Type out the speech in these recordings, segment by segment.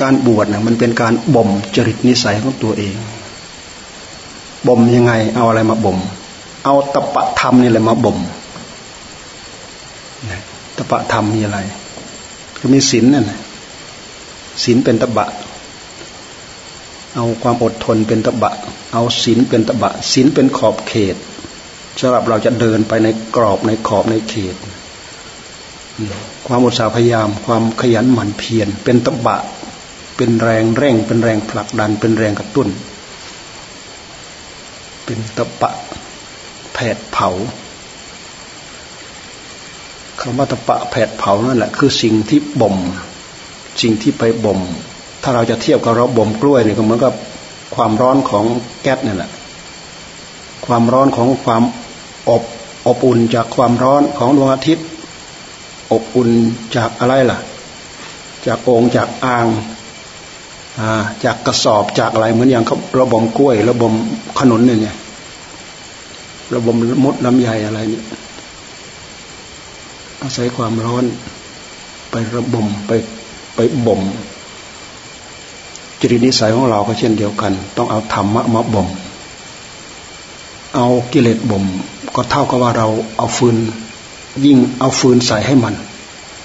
การบวชนะมันเป็นการบ่มจริตนิสัยของตัวเอง บ่มยังไง เอาอะไรมาบ่ม เอาตปะธรรมนี่แหละมาบ่มตปะธรรมมีอะไร ก็มีศีลนั่นแหละศีลเป็นตบะ เอาความอดทนเป็นตบะ เอาศีลเป็นตบะศีลเป็นขอบเขตสำหรับเราจะเดินไปในกรอบในขอบในเขต ความอุตสาพยายาม ความขยันหมั่นเพียรเป็นตบะ เป็นแรงเร่ง เป็นแรงผลักดัน เป็นแรงกระตุ้น เป็นตบะแผดเผาคำว่าตะปะแผดเผานั่นแหละคือสิ่งที่บ่มสิ่งที่ไปบ่ม ถ้าเราจะเทียบกับเราบ่มกล้วยเนี่ยก็เหมือนกับความร้อนของแก๊สนี่แหละความร้อนของความอบอบอุ่นจากความร้อนของดวงอาทิตย์ อบอุ่นจากอะไรล่ะ จากโองจากอ่าง จากกระสอบจากอะไรเหมือนอย่างระบมกล้วย ระบมขนุนเนี่ยระบมมดลำไยอะไรเนี่ยอาศัยความร้อนไประบมไปไปบ่มจริตนิสัยของเราก็เช่นเดียวกัน ต้องเอาธรรมะมาบ่มเอากิเลสบ่มก็เท่ากับว่าเราเอาฟืน ยิ่งเอาฟืนใส่ให้มัน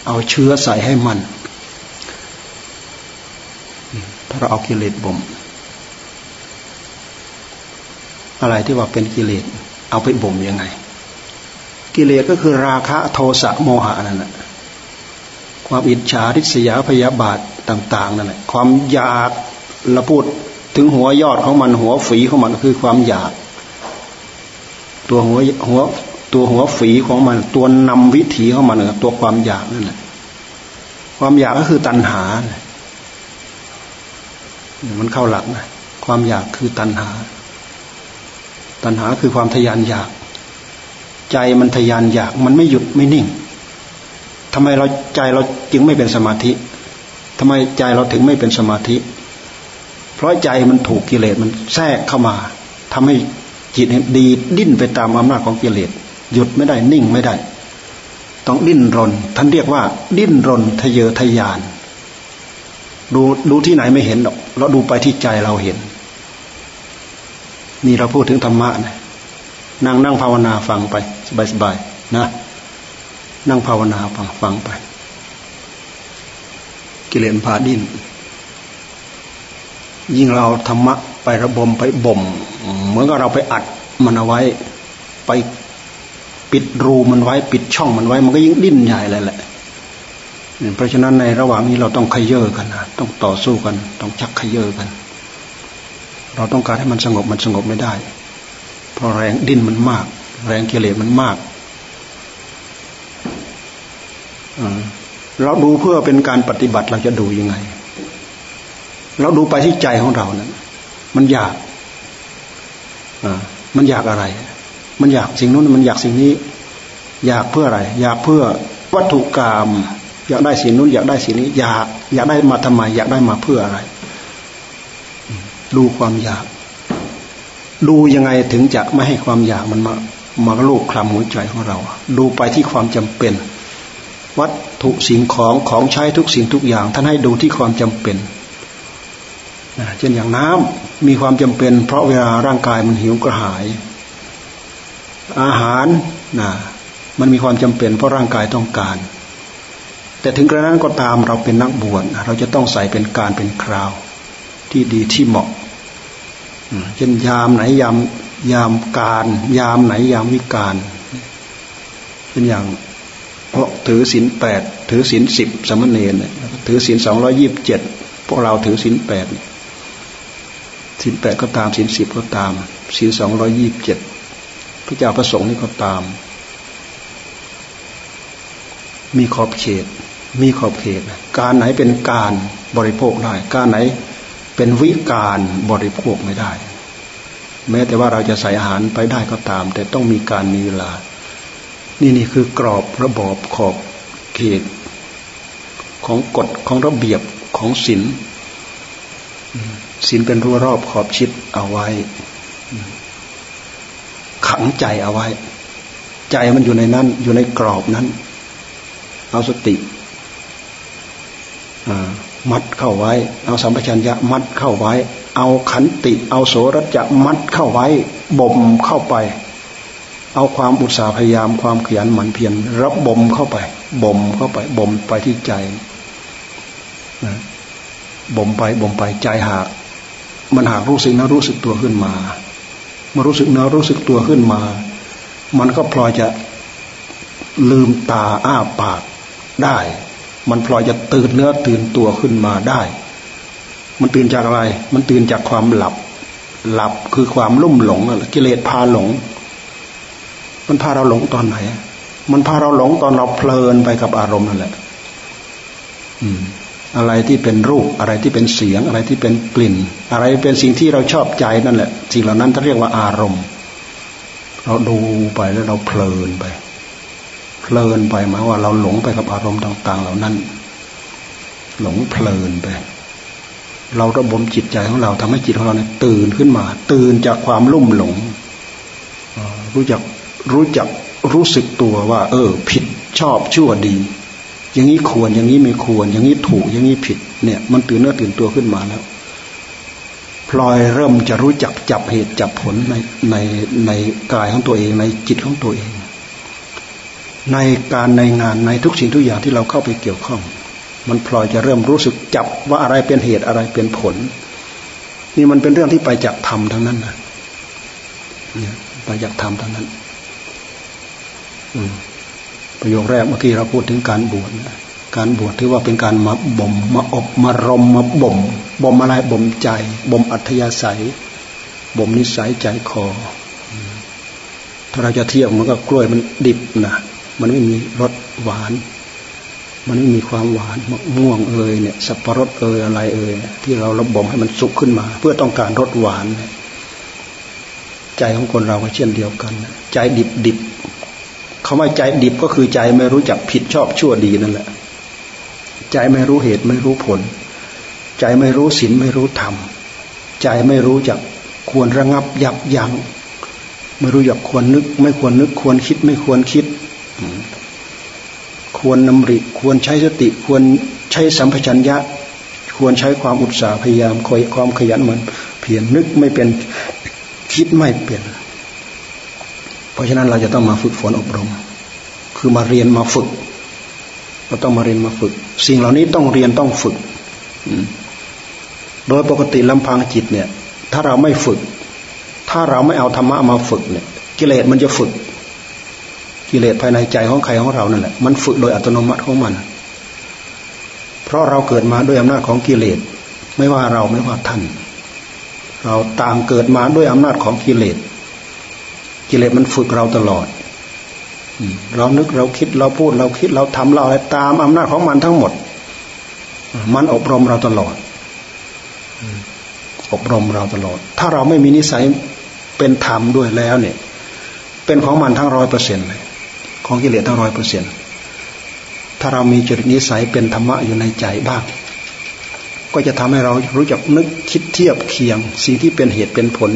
เอาเชื้อใส่ให้มัน ถ้าเราเอากิเลสบ่มอะไรที่ว่าเป็นกิเลสเอาไปบ่มยังไง กิเลสก็คือราคะโทสะโมหะนั่นแหละความอิจฉาริษยาพยาบาทต่าง ๆนั่นแหละความอยากเราพูดถึงหัวยอดของมันหัวฝีของมันคือความอยาก ตัวหัวหัวตัวหัวฝีของมัน ตัวนำวิถีของมันตัวความอยากนั่นแหละความอยากก็คือตัณหา มันเข้าหลักนะความอยากคือตัณหา ตัณหาคือความทยานอยาก ใจมันทยานอยาก มันไม่หยุดไม่นิ่งทำไมเราใจเราจึงไม่เป็นสมาธิทำไมใจเราถึงไม่เป็นสมาธิ เพราะใจมันถูกกิเลสมันแทรกเข้ามาทำให้จิตดีดิ้นไปตามอำนาจของกิเลสหยุดไม่ได้นิ่งไม่ได้ ต้องดิ้นรน ท่านเรียกว่า ดิ้นรนทะเยอทะยาน ดูดูที่ไหนไม่เห็นหรอก เราดูไปที่ใจเราเห็น นี่เราพูดถึงธรรมะนะนั่งนั่งภาวนาฟังไป สบายๆนะ นั่งภาวนาฟังฟังไป กิเลสพาดิ้นยิ่งเราธรรมะไประบมไปบ่ม เหมือนกับเราไปอัดมันเอาไว้ ไปปิดรูมันไว้ ปิดช่องมันไว้ มันก็ยิ่งดิ้นใหญ่เลยแหละ เพราะฉะนั้นในระหว่างนี้เราต้องขยเยอกันนะต้องต่อสู้กัน ต้องชักขยเยอกัน เราต้องการให้มันสงบมันสงบไม่ได้ เพราะแรงดิ้นมันมาก แรงกิเลสมันมากเราดูเพื่อเป็นการปฏิบัติเราจะดูยังไง เราดูไปที่ใจของเรานะั้นมันอยากมันอยากอะไร มันอยากสิ่งนู้นมันอยากสิ่งนี้ อยากเพื่ออะไร อยากเพื่อวัตถุกรรม อยากได้สิ่งนู้นอยากได้สิ่งนี้ อยากอยากได้มาทำไมอยากได้มาเพื่ออะไร ดูความอยาก ดูยังไงถึงจะไม่ให้ความอยากมันมามาลูกคลำหัวใจของเรา ดูไปที่ความจำเป็น วัตถุสิ่งของของใช้ทุกสิ่งทุกอย่าง ท่านให้ดูที่ความจำเป็นเช่นอย่างน้ำมีความจำเป็น เพราะเวลาร่างกายมันหิวกระหาย อาหารนะมันมีความจำเป็น เพราะร่างกายต้องการ แต่ถึงกระนั้นก็ตามเราเป็นนักบวชเราจะต้องใส่เป็นการเป็นคราว ที่ดีที่เหมาะเช่นยามไหนยามยามการ ยามไหนยามวิการเป็นอย่างพราะถือศีลแปดถือศีลสิบสมณเณรถือศีลสองร้อยี่บเจ็ดพวกเราถือศีลแปดศีลแปดก็ตามศีลสิบก็ตามศีลสองร้อยี่บเจ็ดพระเจ้าประสงค์นี่ก็ตาม มีขอบเขต มีขอบเขต การไหนเป็นการบริโภคได้ การไหนเป็นวิการบริโภคไม่ได้ แม้แต่ว่าเราจะใส่อาหารไปได้ก็ตาม แต่ต้องมีการมีเวลา นี่นี่คือกรอบระบอบขอบเขต ของกฎของระเบียบของศีลศีลเป็นรั้วรอบขอบชิดเอาไว้ ขังใจเอาไว้ ใจมันอยู่ในนั้น อยู่ในกรอบนั้น เอาสติ มัดเข้าไว้ เอาสัมปชัญญะมัดเข้าไว้ เอาขันติ เอาโสรจะมัดเข้าไว้บ่มเข้าไป เอาความอุตสาห์พยายามความขยันหมั่นเพียรรับบ่มเข้าไปบ่มเข้าไปบ่มไปที่ใจบ่มไปบ่มไปใจหาก มันหากรู้สึกนะรู้สึกตัวขึ้นมาเมื่อรู้สึกนะรู้สึกตัวขึ้นมา มันก็พลอยจะลืมตาอ้าปากได้ มันพลอยจะตื่นเนื้อตื่นตัวขึ้นมาได้ มันตื่นจากอะไร มันตื่นจากความหลับ หลับคือความลุ่มหลงกิเลสพาหลง มันพาเราหลงตอนไหน มันพาเราหลงตอนเราเพลินไปกับอารมณ์นั่นแหละ อืม อะไรที่เป็นรูปอะไรที่เป็นเสียง อะไรที่เป็นกลิ่น อะไรเป็นสิ่งที่เราชอบใจนั่นแหละสิ่งเหล่านั้นเขาเรียกว่าอารมณ์ เราดูไปแล้วเราเพลินไป เพลินไปหมายว่าเราหลงไปกับอารมณ์ต่าง ๆ เหล่านั้น หลงเพลินไป เราระบมจิตใจของเราทำให้จิตของเราเนี่ยตื่นขึ้นมา ตื่นจากความลุ่มหลงรู้จักรู้จักรู้สึกตัวว่า เออ ผิดชอบชั่วดี อย่างนี้ควรอย่างนี้ไม่ควร อย่างนี้ถูก อย่างนี้ผิด เนี่ย มันตื่นเนื้อตื่นตัวขึ้นมาแล้วพลอยเริ่มจะรู้จักจับเหตุจับผลในในในกายของตัวเองในจิตของตัวเอง ในการในงานในทุกสิ่งทุกอย่างที่เราเข้าไปเกี่ยวข้อง มันพลอยจะเริ่มรู้สึกจับว่าอะไรเป็นเหตุอะไรเป็นผล นี่มันเป็นเรื่องที่ไปจากธรรมทั้งนั้นนะเนี่ยไปจากธรรมทั้งนั้น อืประโยคแรกเมื่อกี้เราพูดถึงการบวชการบวชถือว่าเป็นการมาบ่มมาอบมารมมาบ่มบ่มอะไรบ่มใจบ่มอัธยาศัยบ่มนิสัยใจคอถ้าเราจะเทียบมันก็กล้วยมันดิบนะ มันไม่มีรสหวาน มันไม่มีความหวานมะม่วงเอยเนี่ยสับปะรดเอยอะไรเอยที่เราระบ่มให้มันสุกขึ้นมา เพื่อต้องการรสหวาน ใจของคนเราก็เช่นเดียวกัน ใจดิบดิบคำว่าใจดิบก็คือใจไม่รู้จักผิดชอบชั่วดีนั่นแหละ ใจไม่รู้เหตุไม่รู้ผล ใจไม่รู้ศีลไม่รู้ธรรม ใจไม่รู้จักควรระงับยับยัง้งไม่รู้จักควรนึก ไม่ควรนึกควรคิดไม่ควรคิด ควรนำริควรใช้สติควรใช้สัมผชัญญะ ควรใช้ความอุตสาห์พยายามคอยความขยันมันเพียรนึกไม่เป็นคิดไม่เป็น เพราะฉะนั้นเราจะต้องมาฝึกฝนอบรม คือมาเรียนมาฝึกเราต้องมาเรียนมาฝึก สิ่งเหล่านี้ต้องเรียนต้องฝึกโดยปกติลำพังจิตเนี่ย ถ้าเราไม่ฝึก ถ้าเราไม่เอาธรรมะมาฝึกเนี่ย กิเลสมันจะฝึก กิเลสภายในใจของใครของเรานั่นแหละมันฝึกโดยอัตโนมัติของมัน เพราะเราเกิดมาด้วยอำนาจของกิเลส ไม่ว่าเราไม่ว่าท่าน เราต่างเกิดมาด้วยอำนาจของกิเลส กิเลสมันฝึกเราตลอดเรานึกเราคิดเราพูดเราคิดเราทำเราอะไรตามอำนาจของมันทั้งหมด มันอบรมเราตลอดอบรมเราตลอด ถ้าเราไม่มีนิสัยเป็นธรรมด้วยแล้วเนี่ย เป็นของมันทั้งร้อยเปอร์เซ็นต์เลย ของกิเลสทั้งร้อยเปอร์เซ็นต์ถ้าเรามีจริตนิสัยเป็นธรรมะอยู่ในใจบ้าง ก็จะทำให้เรารู้จักนึกคิดเทียบเคียง สิ่งที่เป็นเหตุเป็นผล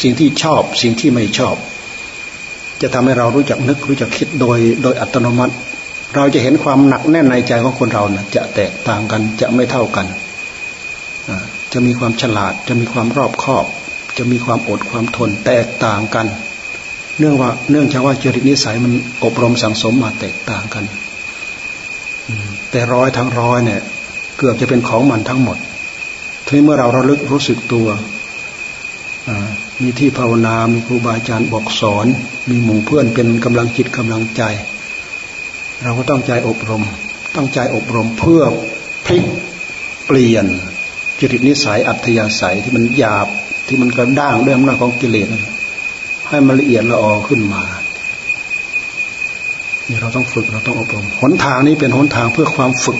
สิ่งที่ชอบ สิ่งที่ไม่ชอบ จะทำให้เรารู้จักนึกรู้จักคิดโดยโดยอัตโนมัติ เราจะเห็นความหนักแน่นในใจของคนเราน่ะจะแตกต่างกันจะไม่เท่ากัน จะมีความฉลาด จะมีความรอบคอบ จะมีความอดความทนแตกต่างกัน เนื่องว่าเนื่องจากว่าจริตนิสัยมันอบรมสังสมมาแตกต่างกันแต่ร้อยทั้งร้อยเนี่ย เกือบจะเป็นของมันทั้งหมดทีเมื่อเราระลึกรู้สึกตัวมีที่ภาวนา มีครูบาอาจารย์บอกสอน มีหมู่เพื่อนเป็นกำลังจิตกำลังใจ เราก็ต้องใจอบรม ต้องใจอบรมเพื่อพลิกเปลี่ยนจริตนิสัยอัธยาศัยที่มันหยาบที่มันกระด้างด้วยอำนาจของกิเลส ให้มันละเอียดละออขึ้นมานี่เราต้องฝึกเราต้องอบรมหนทางนี้เป็นหนทางเพื่อความฝึก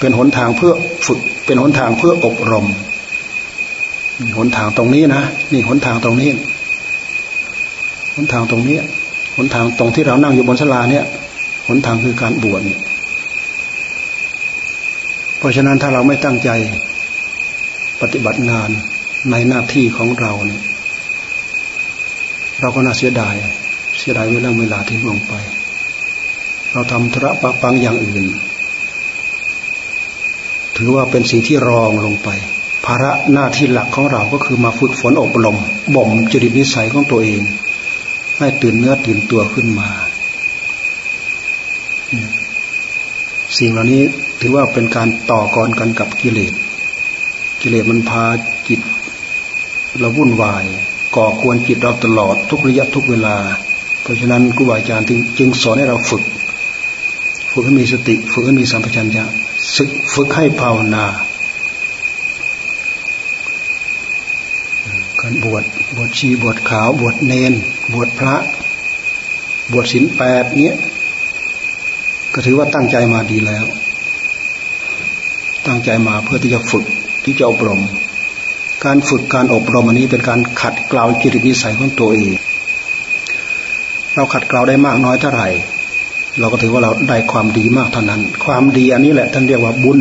เป็นหนทางเพื่อฝึก เป็นหนทางเพื่ออบรมหนทางตรงนี้นะนี่หนทางตรงนี้หนทางตรงนี้หนทางตรงที่เรานั่งอยู่บนสลาเนี่ยหนทางคือการบวชเพราะฉะนั้นถ้าเราไม่ตั้งใจปฏิบัติงานในหน้าที่ของเราเนี่ย เราก็น่าเสียดาย เสียดายเวลาเวลาที่ลงไป เราทำธุระปะปังอย่างอื่น ถือว่าเป็นสิ่งที่รองลงไป ภาระหน้าที่หลักของเราก็คือมาฝึกฝนอบรมบ่มจริตนิสัยของตัวเอง ให้ตื่นเนื้อตื่นตัวขึ้นมา สิ่งเหล่านี้ถือว่าเป็นการต่อกรกันกับกิเลส กิเลสมันพาจิตเราวุ่นวาย ก่อกวนจิตเราตลอดทุกระยะทุกเวลา เพราะฉะนั้นครูบาอาจารย์จึงสอนให้เราฝึก ฝึกให้มีสติ ฝึกให้มีสัมปชัญญะฝึกให้ภาวนา การบวชบวชชีบวชขาวบวชเนน บวชพระ บวชศีลแปดเนี้ยก็ถือว่าตั้งใจมาดีแล้ว ตั้งใจมาเพื่อที่จะฝึกที่จะอบรม การฝึกการอบรมอันนี้เป็นการขัดเกลาจิตนิสัยของตัวเอง เราขัดเกลาได้มากน้อยเท่าไหร่ เราก็ถือว่าเราได้ความดีมากเท่านั้น ความดีอันนี้แหละท่านเรียกว่าบุญ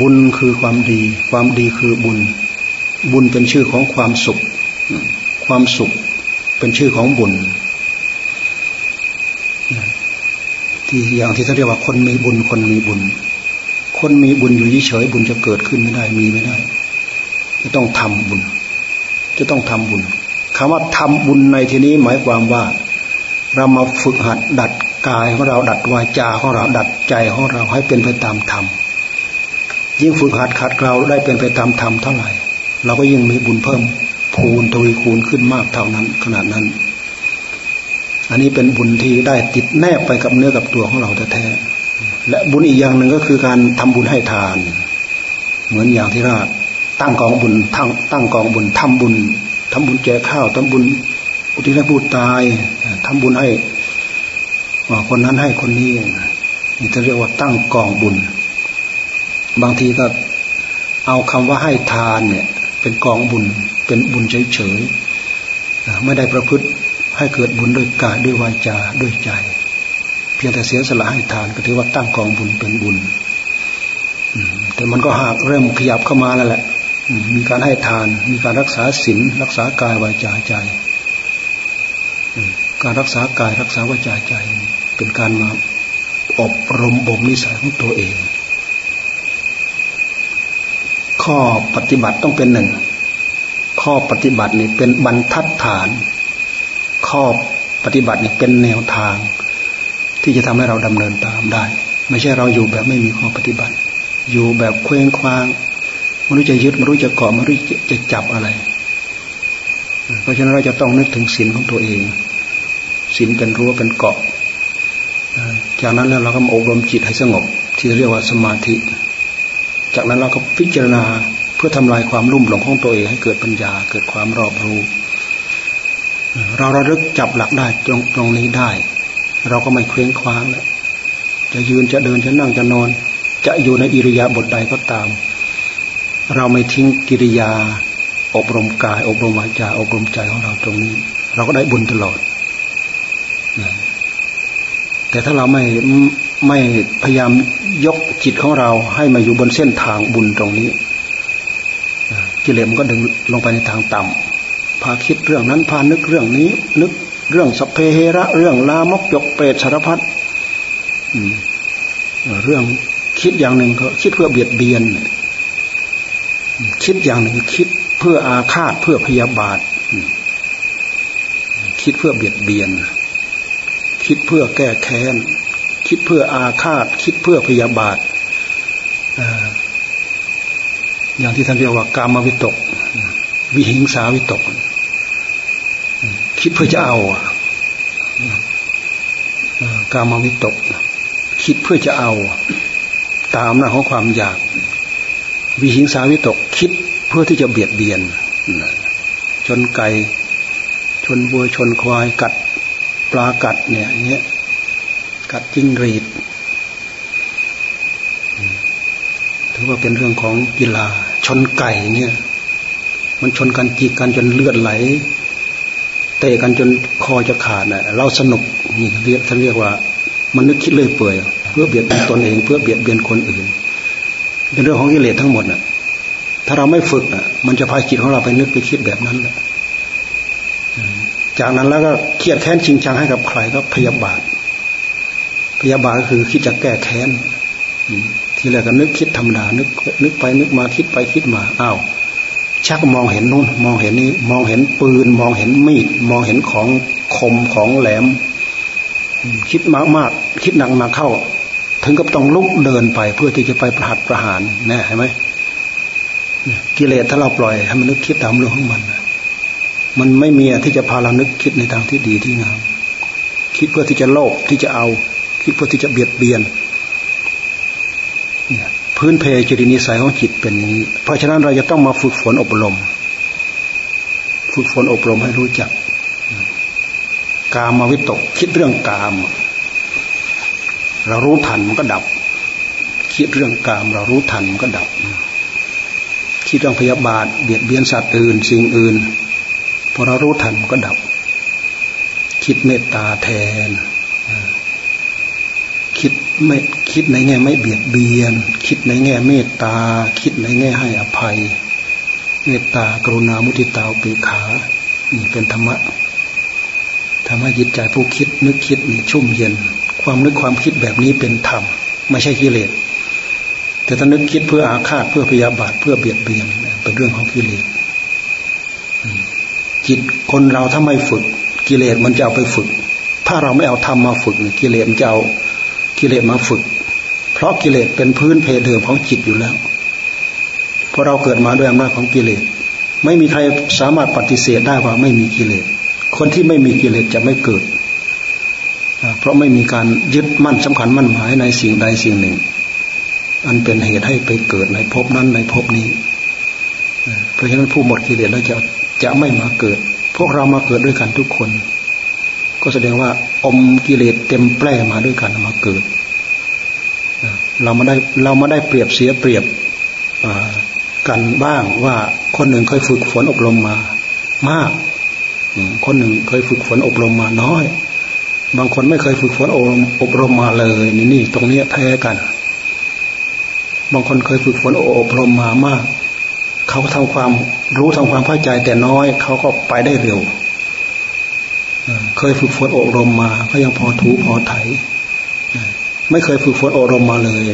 บุญคือความดี ความดีคือบุญ บุญเป็นชื่อของความสุข ความสุขเป็นชื่อของบุญ ที่อย่างที่ท่านเรียกว่าคนมีบุญคนมีบุญ คนมีบุญอยู่เฉยบุญจะเกิดขึ้นไม่ได้มีไม่ได้ จะต้องทำบุญ จะต้องทำบุญคำว่าทำบุญในที่นี้หมายความว่า เรามาฝึกหัดดัดกายของเราดัดวาจาของเราดัดใจของเราให้เป็นไปตามธรรมยิ่งฝึกหัดขัดเกลาได้เป็นไปตามธรรมเท่าไหร่ เราก็ยิ่งมีบุญเพิ่มพูนทวีคูณขึ้นมากเท่านั้นขนาดนั้น อันนี้เป็นบุญที่ได้ติดแนบไปกับเนื้อกับตัวของเราแท้ๆและบุญอีกอย่างหนึ่งก็คือการทำบุญให้ทาน เหมือนอย่างที่ราช ตั้งกองบุญทั้งตั้งกองบุญทำบุญทำบุญแจกข้าวทำบุญอุทิศให้ผู้ตายทำบุญให้คนนั้นให้คนนี้นี่จะเรียกว่าตั้งกองบุญ บางทีก็เอาคำว่าให้ทานเนี่ย เป็นกองบุญ เป็นบุญเฉยๆไม่ได้ประพฤติให้เกิดบุญด้วยกายด้วยวาจาด้วยใจ เพียงแต่เสียสละให้ทานก็ถือว่าตั้งกองบุญเป็นบุญแต่มันก็หากเริ่มขยับเข้ามาแล้วแหละ มีการให้ทาน มีการรักษาศีลรักษากายวาจาใจการรักษากายรักษาวาจาใจ เป็นการมาอบรมบ่มนิสัยของตัวเอง ข้อปฏิบัติต้องเป็นหนึ่ง ข้อปฏิบัตินี่เป็นบรรทัดฐาน ข้อปฏิบัตินี่เป็นแนวทาง ที่จะทำให้เราดำเนินตามได้ ไม่ใช่เราอยู่แบบไม่มีข้อปฏิบัติ อยู่แบบเคว้งคว้าง ไม่รู้จะยึดไม่รู้จะเกาะไม่รู้จะจับอะไร เพราะฉะนั้นเราจะต้องนึกถึงศีลของตัวเองศีลเป็นรั้วเป็นเกาะจากนั้นแล้วเราก็มาอบรมจิตให้สงบ ที่เรียกว่าสมาธิ จากนั้นเราก็พิจารณาเพื่อทำลายความรุ่มหลงของตัวเองให้เกิดปัญญาเกิดความรอบรู้ เราระลึกจับหลักได้ตรงตรงนี้ได้ เราก็ไม่เคว้งคว้างแล้วจะยืนจะเดินจะนั่งจะนอน จะอยู่ในอิริยาบถใดก็ตาม เราไม่ทิ้งกิริยา อบรมกาย อบรมวาจา อบรมใจของเราตรงนี้ เราก็ได้บุญตลอดแต่ถ้าเราไม่ไม่พยายามยกจิตของเราให้มาอยู่บนเส้นทางบุญตรงนี้กิเลสมันก็ดึงลงไปในทางต่ำพาคิดเรื่องนั้นพานึกเรื่องนี้ นึกเรื่องสัพเพเหระ เรื่องลามกยกเปรตสารพัดเรื่องคิดอย่างหนึ่งก็คิดเพื่อเบียดเบียน คิดอย่างหนึ่งคิดเพื่ออาฆาตเพื่อพยาบาท คิดเพื่อเบียดเบียน คิดเพื่อแก้แค้น คิดเพื่ออาฆาต คิดเพื่อพยาบาทอย่างที่ท่านเรียกว่ากามวิตก วิหิงสาวิตก คิดเพื่อจะเอากามวิตก คิดเพื่อจะเอา ตามหน้าของความอยาก วิหิงสาวิตกคิดเพื่อที่จะเบียดเบียนชนไก่ชนวัวชนควายกัดปลากัดเนี่ยเงี้ยกัดจิ้งรีดถือว่าเป็นเรื่องของกีฬา ชนไก่เนี่ย มันชนกันจีกันจนเลือดไหล เตะกันจนคอจะขาดน่ะเราสนุกนี่เรียกท่านเรียกว่า มันนึกคิดเลยเปื่อย เพื่อเบียดเบียนตนเอง เพื่อเบียดเบียนคนอื่น เป็นเรื่องของกิเลสทั้งหมดน่ะ ถ้าเราไม่ฝึกอะ มันจะพาจิตของเราไปนึกไปคิดแบบนั้นแหละจากนั้นแล้วก็เครียดแค้นชิงชังให้กับใครก็พยาบาท พยาบาทก็คือคิดจะแก้แค้นทีแรกก็นึกคิดธรรมดานึก นึกไปนึกมาคิดไปคิดมาอ้าวชักมองเห็นนู่นมองเห็นนี้มองเห็นปืน มองเห็นมีด มองเห็นของคมของแหลม คิดมากมากคิดหนักมาเข้า ถึงกับต้องลุกเดินไป เพื่อที่จะไปประหัตประหารแน่เห็นไหมกิเลสถ้าเราปล่อยให้มันนึกคิดตามเรื่องของมัน มันไม่มีที่จะพาเรานึกคิดในทางที่ดีที่งามคิดเพื่อที่จะโลภที่จะเอา คิดเพื่อที่จะเบียดเบียนพื้นเพจริตนิสัยของจิตเป็นอย่างนี้ เพราะฉะนั้นเราจะต้องมาฝึกฝนอบรม ฝึกฝนอบรมให้รู้จัก กามาวิตก คิดเรื่องกาม เรารู้ทันมันก็ดับ คิดเรื่องกาม เรารู้ทันมันก็ดับ คิดเรื่องพยาบาทเบียดเบียนสัตว์อื่น สิ่งอื่นพอเรารู้ทันมันก็ดับ คิดเมตตาแทนคิดไม่คิดในแง่ไม่เบียดเบียน คิดในแง่เมตตา คิดในแง่ให้อภัย เมตตากรุณามุทิตาปีขานี่เป็นธรรมะทำให้จิตใจผู้คิดนึกคิดนี่ชุ่มเย็น ความนึกความคิดแบบนี้เป็นธรรม ไม่ใช่กิเลส แต่ถ้านึกคิดเพื่ออาฆาตเพื่อพยาบาทเพื่อเบียดเบียนเป็นเรื่องของกิเลสจิตคนเราถ้าไม่ฝึก กิเลสมันจะเอาไปฝึก ถ้าเราไม่เอาธรรมมาฝึกกิเลสมันจะเอากิเลสมาฝึก เพราะกิเลสเป็นพื้นเพเดิมของจิตอยู่แล้วเพราะเราเกิดมาด้วยอำนาจของกิเลสไม่มีใครสามารถปฏิเสธได้ว่าไม่มีกิเลสคนที่ไม่มีกิเลสจะไม่เกิด เพราะไม่มีการยึดมั่นสำคัญมั่นหมายในสิ่งใดสิ่งหนึ่ง อันเป็นเหตุให้ไปเกิดในภพนั้นในภพนี้ เพราะฉะนั้นผู้หมดกิเลสแล้วจะจะไม่มาเกิด พวกเรามาเกิดด้วยกันทุกคน ก็แสดงว่าอมกิเลสเต็มแปร่มาด้วยกันมาเกิด เรามาได้เรามาได้เปรียบเสียเปรียบกันบ้างว่าคนหนึ่งเคยฝึกฝนอบรมมามาก คนหนึ่งเคยฝึกฝนอบรมมาน้อย บางคนไม่เคยฝึกฝนอบรมมาเลยนี่นี่ตรงนี้แพ้กัน บางคนเคยฝึกฝนอบรมมามาก เขาทำความรู้ทำความเข้าใจแต่น้อย เขาก็ไปได้เร็วเคยฝึกฝนอบรมมา ก็ยังพอถูพอไถไม่เคยฝึกฝนอบรมมาเลย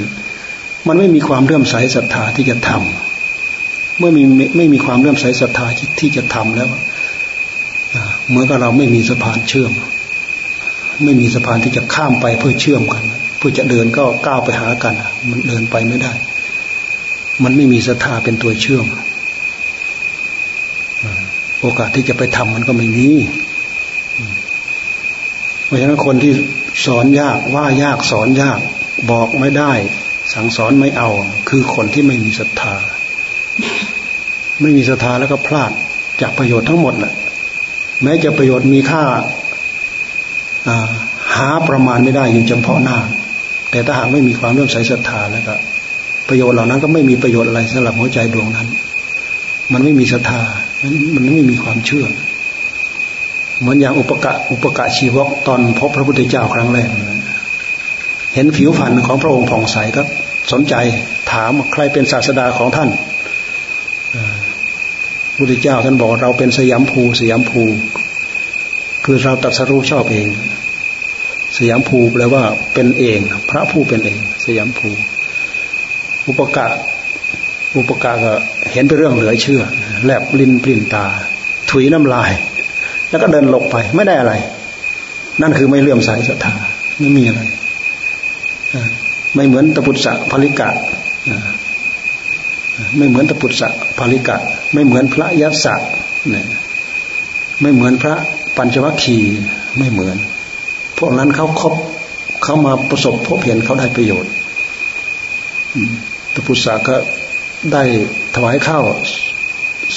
มันไม่มีความเลื่อมใสศรัทธาที่จะทำเมื่อมีไม่มีความเลื่อมใสศรัทธาที่จะทำแล้วเหมือนกับเราไม่มีสะพานเชื่อม ไม่มีสะพานที่จะข้ามไปเพื่อเชื่อมกันเพื่อจะเดินก็ก้าวไปหากัน มันเดินไปไม่ได้ มันไม่มีศรัทธาเป็นตัวเชื่อมโอกาสที่จะไปทำมันก็ไม่มีเพราะฉะนั้นคนที่สอนยากว่ายากสอนยากบอกไม่ได้ สั่งสอนไม่เอา คือคนที่ไม่มีศรัทธา ไม่มีศรัทธาแล้วก็พลาดจากประโยชน์ทั้งหมดแหละแม้จะประโยชน์มีค่า หาประมาณไม่ได้อยู่เฉพาะหน้า แต่ถ้าหากไม่มีความเรื่อมใสศรัทธาแล้วก็ ประโยชน์เหล่านั้นก็ไม่มีประโยชน์อะไรสำหรับหัวใจดวงนั้น มันไม่มีศรัทธามันไม่มีความเชื่อ เหมือนอย่างอุปกะอุปกะชีวกตอนพบพระพุทธเจ้าครั้งแรกเห็นผิวพรรณของพระองค์ผ่องใสก็สนใจถามใครเป็นศาสดาของท่านพุทธเจ้าท่านบอกเราเป็นสยามภูสยามภู คือเราตัดสรู้ชอบเอง สยามภูแปลว่าเป็นเอง พระผู้เป็นเอง สยามภู อุปกะอุปกะก็เห็นเป็นเรื่องเหลือเชื่อ แลบลิ้นปริ้นตา ถุยน้ำลาย แล้วก็เดินหลบไปไม่ได้อะไร นั่นคือไม่เลื่อมใสศรัทธาไม่มีอะไรไม่เหมือนตปุตสะภริกะไม่เหมือนตปุตสะภริกะ ไม่เหมือนพระยัสสะไม่เหมือนพระ ปัญจวัคคีย์ไม่เหมือน พวกนั้นเขาครบเขามาประสบพบเห็นเขาได้ประโยชน์ตปุตสะก็ได้ถวายข้าว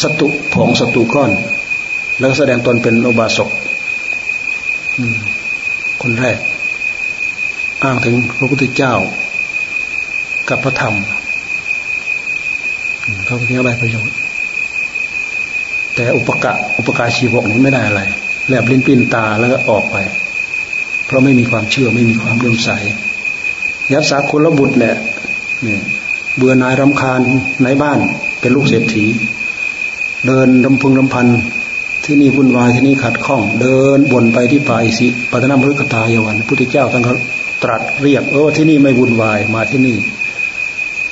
สตุผงสตุก้อน แล้วแสดงตนเป็นอุบาสกคนแรก อ้างถึงพระพุทธเจ้า กับพระธรรมเขาเรียกอะไรประโยชน์ แต่อุปกะอุปการชีวกนี้ไม่ได้อะไร แลบลิ้นปิ้นตาแล้วก็ออกไป เพราะไม่มีความเชื่อไม่มีความเลื่อมใสยักษ์สาคุณบุตรเนี่ยเนี่ยเบื่อนายรำคาญในบ้านเป็นลูกเศรษฐี เดินรำพึงรำพันที่นี่วุ่นวายที่นี่ขัดข้อง เดินบนไปที่ป่าอิสิปัตนามฤกตายวันพุทธเจ้าท่านเขาตรัสเรียกเออที่นี่ไม่วุ่นวายมาที่นี่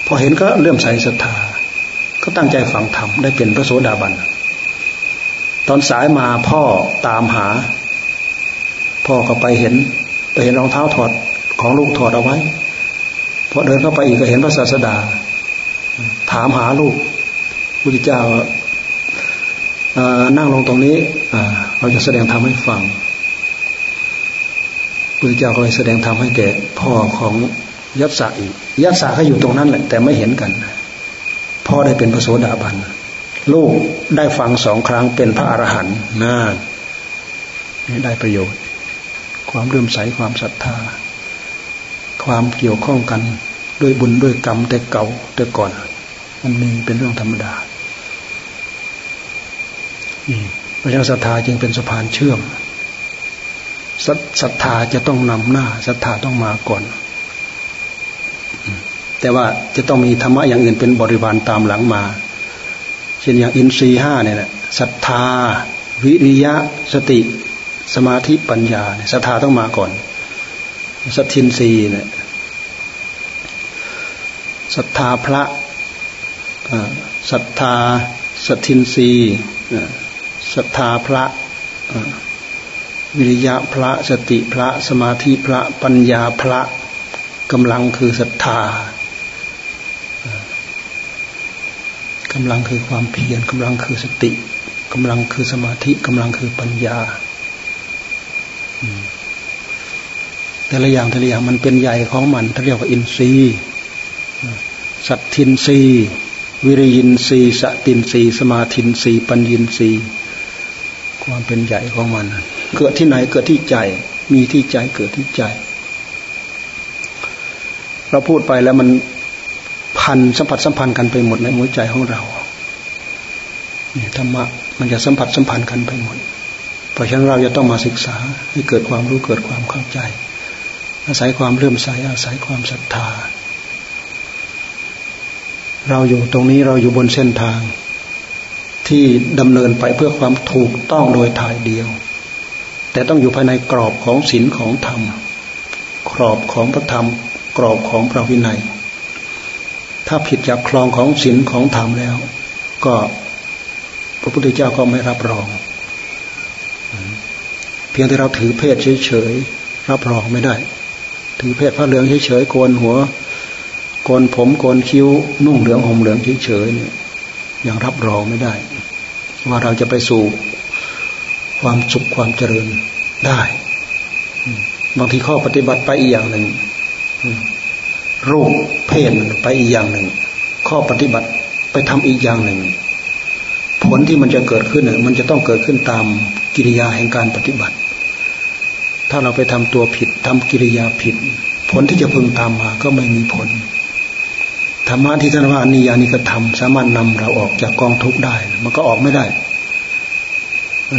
พอเห็นก็เลื่อมใสศรัทธา ก็ตั้งใจฟังธรรมได้เป็นพระโสดาบัน อนสายมาพ่อตามหา พ่อก็ไปเห็น ไปเห็นรองเท้าถอดของลูกถอดเอาไว้พอเดินเข้าไปอีกก็เห็นพระศาสดา ถามหาลูกพุทธเจ้านั่งลงตรงนี้เราจะแสดงธรรมให้ฟังพุทธเจ้าก็เลยแสดงธรรมให้แก่พ่อของยัตสาอีกยัตสาเขาอยู่ตรงนั้นแหละ แต่ไม่เห็นกันพ่อได้เป็นพระโสดาบัน ลูกได้ฟังสองครั้งเป็นพระอรหันต์น่าได้ประโยชน์ ความเรื่มใสความศรัทธา ความเกี่ยวข้องกันด้วยบุญด้วยกรรมแต่เก่าแต่ก่อน มันมีเป็นเรื่องธรรมดาพระเจ้าศรัทธาจึงเป็นสะพานเชื่อมศรัทธาจะต้องนำหน้าศรัทธาต้องมาก่อน แต่ว่าจะต้องมีธรรมะอย่างอื่นเป็นบริวารตามหลังมา เช่นอย่างอินทรีห้าเนี่ยนะศรัทธา วิริยะ สติ สมาธิปัญญาศรัทธาต้องมาก่อนสัตทินรีเนี่ยศรัทธาพระศรัทธาสัตทินรีศรัทธาพระวิริยะพระสติพระสมาธิพระปัญญาพระกำลังคือศรัทธา กำลังคือความเพียรกำลังคือสติกำลังคือสมาธิกำลังคือปัญญาแต่ละอย่างแต่ละอย่างมันเป็นใหญ่ของมันเขาเรียกว่าอินทรีย์สัตทินทรีย์วิริยินทรีย์สตินทรีย์สมาธินทรีย์ปัญญินทรีย์ความเป็นใหญ่ของมัน เกิดที่ไหนเกิดที่ใจ มีที่ใจเกิดที่ใจ เราพูดไปแล้วมัน พันสัมผัสสัมพันธ์กันไปหมดในหัวใจของเราเนี่ยธรรมะมันจะสัมผัสสัมพันธ์กันไปหมด เพราะฉะนั้นเราจะต้องมาศึกษาให้เกิดความรู้เกิดความเข้าใจ อาศัยความเลื่อมใสอาศัยความศรัทธา เราอยู่ตรงนี้เราอยู่บนเส้นทาง ที่ดำเนินไปเพื่อความถูกต้องโดยถ่ายเดียว แต่ต้องอยู่ภายในกรอบของศีลของธรรม กรอบของพระธรรม กรอบของพระวินัย ถ้าผิดจากคลองของศีลของธรรมแล้ว ก็พระพุทธเจ้าก็ไม่รับรอง เพียงแต่เราถือเพศเฉยๆรับรองไม่ได้ ถือเพศพระเหลืองเฉยๆโกนหัวโกนผมโกนคิ้ว นุ่งเหลืองห่มเหลืองเฉยๆเนี่ยยังรับรองไม่ได้ ว่าเราจะไปสู่ความสุขความเจริญได้ บางทีข้อปฏิบัติไปอีกอย่างหนึ่งรูป เพศไปอีกอย่างหนึ่ง ข้อปฏิบัติไปทำอีกอย่างหนึ่ง ผลที่มันจะเกิดขึ้นมันจะต้องเกิดขึ้นตามกิริยาแห่งการปฏิบัติ ถ้าเราไปทำตัวผิดทำกิริยาผิด ผลที่จะพึงตามมาก็ไม่มีผลธรรมะที่ท่านว่านิยานิกธรรมสามารถนำเราออกจากกองทุกข์ได้ มันก็ออกไม่ได้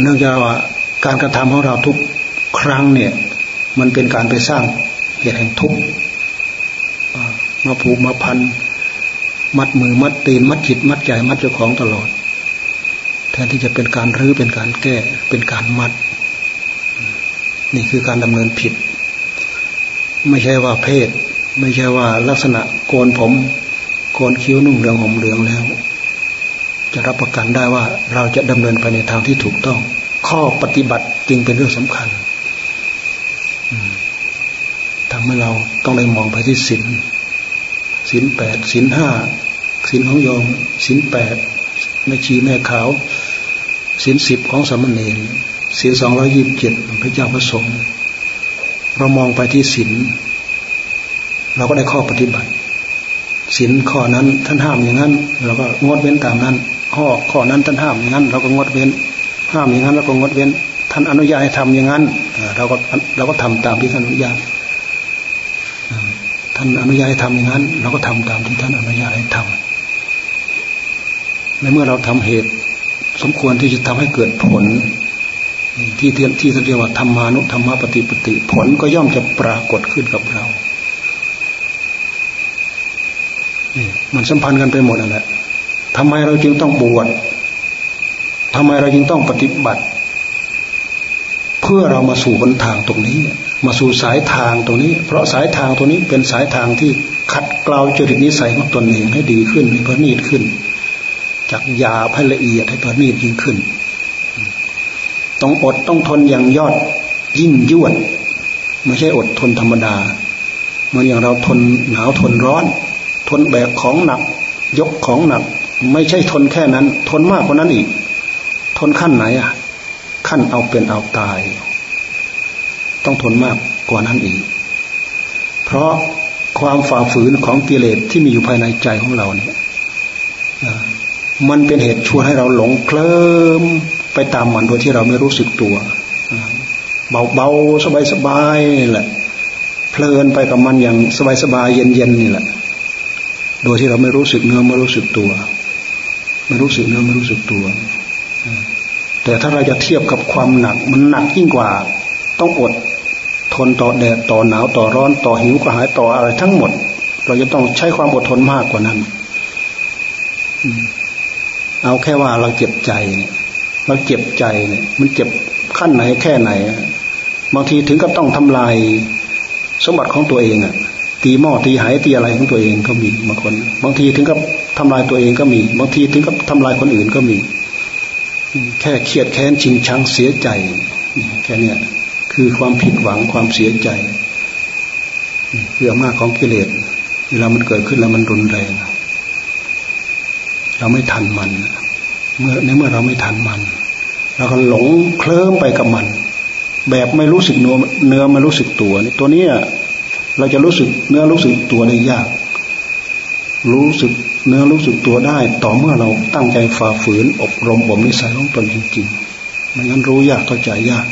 เนื่องจากว่าการกระทำของเราทุกครั้งเนี่ย มันเป็นการไปสร้างเหตุแห่งทุกข์ มาผูกมาพัน มัดมือมัดตีน มัดจิต มัดใจมัดเจ้าของตลอด แทนที่จะเป็นการรื้อเป็นการแก้เป็นการมัด นี่คือการดำเนินผิด ไม่ใช่ว่าเพศ ไม่ใช่ว่าลักษณะโกนผมโกนคิ้วนุ่งเหลืองห่มเหลืองแล้ว จะรับประกันได้ว่าเราจะดำเนินไปในทางที่ถูกต้อง ข้อปฏิบัติจึงเป็นเรื่องสำคัญทำให้เราต้องได้มองไปที่ศีล ศีลแปดศีลห้าศีลของโยมศีลแปดแม่ชีแม่ขาวศีลสิบของสามเณรศีลสองร้อยี่สิบเจ็ดพระเจ้าพระสงฆ์เรามองไปที่ศีลเราก็ได้ข้อปฏิบัติศีลข้อนั้นท่านห้ามอย่างนั้น เราก็งดเว้นตามนั้น ข้อข้อนั้นท่านห้ามอย่างนั้น เราก็งดเว้น ห้ามอย่างนั้นเราก็งดเว้น ท่านอนุญาตให้ทำอย่างนั้นเราก็เราก็ทำตามที่ท่านอนุญาต ท่านอนุญาตให้ทำอย่างนั้น เราก็ทำตามที่ท่านอนุญาตให้ทำในเมื่อเราทำเหตุ สมควรที่จะทำให้เกิดผล ที่เที่ที่เรียกว่าธรรมานุธรรมปฏิปติผลก็ย่อมจะปรากฏขึ้นกับเรามันสัมพันธ์กันไปหมดนั่นแหละทำไมเราจึงต้องบวชทำไมเราจึงต้องปฏิบัติ เพื่อเรามาสู่บนทางตรงนี้ มาสู่สายทางตรงนี้ เพราะสายทางตรงนี้เป็นสายทางที่ขัดเกลาจริตนิสัยของตนเองให้ดีขึ้นให้ประณีตขึ้น จากยาให้ละเอียดให้ประณีตยิ่งขึ้น ต้องอดต้องทนอย่างยอดยิ่งยวดไม่ใช่อดทนธรรมดาเหมือนอย่างเราทนหนาวทนร้อน ทนแบกของหนัก ยกของหนัก ไม่ใช่ทนแค่นั้น ทนมากกว่านั้นอีก ทนขั้นไหนอะ ขั้นเอาเป็นเอาตาย ต้องทนมากกว่านั้นอีก เพราะความฝ่าฝืนของกิเลสที่มีอยู่ภายในใจของเราเนี่ยมันเป็นเหตุชวนให้เราหลงเคลิ้มไปตามมันโดยที่เราไม่รู้สึกตัว เบาๆสบายๆนี่แหละ เพลินไปกับมันอย่างสบายๆเย็นๆนี่แหละ โดยที่เราไม่รู้สึกเนื้อไม่รู้สึกตัว ไม่รู้สึกเนื้อไม่รู้สึกตัว แต่ถ้าเราจะเทียบกับความหนักมันหนักยิ่งกว่า ต้องอดทนต่อแดดต่อหนาวต่อร้อนต่อหิวกระหายต่ออะไรทั้งหมด เราจะต้องใช้ความอดทนมากกว่านั้นเอาแค่ว่าเราเจ็บใจเนี่ย เราเจ็บใจเนี่ย มันเจ็บขั้นไหนแค่ไหนบางทีถึงกับต้องทำลายสมบัติของตัวเองอะ ตีหม้อตีหายตีอะไรของตัวเองก็มีบางคน บางทีถึงกับทำลายตัวเองก็มี บางทีถึงกับทำลายคนอื่นก็มี แค่เครียดแค้นชิงชังเสียใจแค่นี้คือความผิดหวังความเสียใจคืออำนาจของกิเลสเวลามันเกิดขึ้นแล้วมันรุนแรงเราไม่ทันมัน เมื่อในเมื่อเราไม่ทันมัน เราก็หลงเคลิ้มไปกับมัน แบบไม่รู้สึกเนื้อเนื้อไม่รู้สึกตัวนี่ตัวนี้เราจะรู้สึกเนื้อรู้สึกตัวได้ยาก รู้สึก เนื้อรู้สึกตัวได้ ต่อเมื่อเราตั้งใจฝ่าฝืน อบรมบ่มนิสัยของตนจริงๆมันงั้นรู้ยากเข้าใจยาก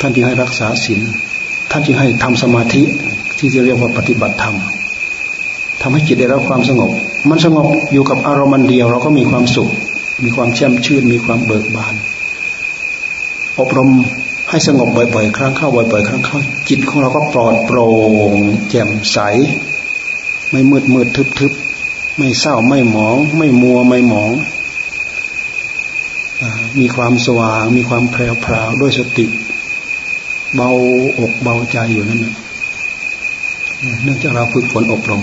ท่านจึงให้รักษาศีลท่านจึงให้ทำสมาธิที่เรียกว่าปฏิบัติธรรมทำให้จิตได้รับความสงบ มันสงบอยู่กับอารมณ์เดียว เราก็มีความสุข มีความแช่มชื่น มีความเบิกบาน อบรมให้สงบบ่อยๆ ครั้งเข้าบ่อยๆ ครั้งเข้า จิตของเราก็ปลอดโปร่ง แจ่มใส ไม่มืดมืดทึบทึบไม่เศร้าไม่หมอง ไม่มัวไม่หมองมีความสว่าง มีความแพรวพราวด้วยสติ เบาอกเบาใจอยู่นั่นเนื่องจากเราฝึกฝนอบรม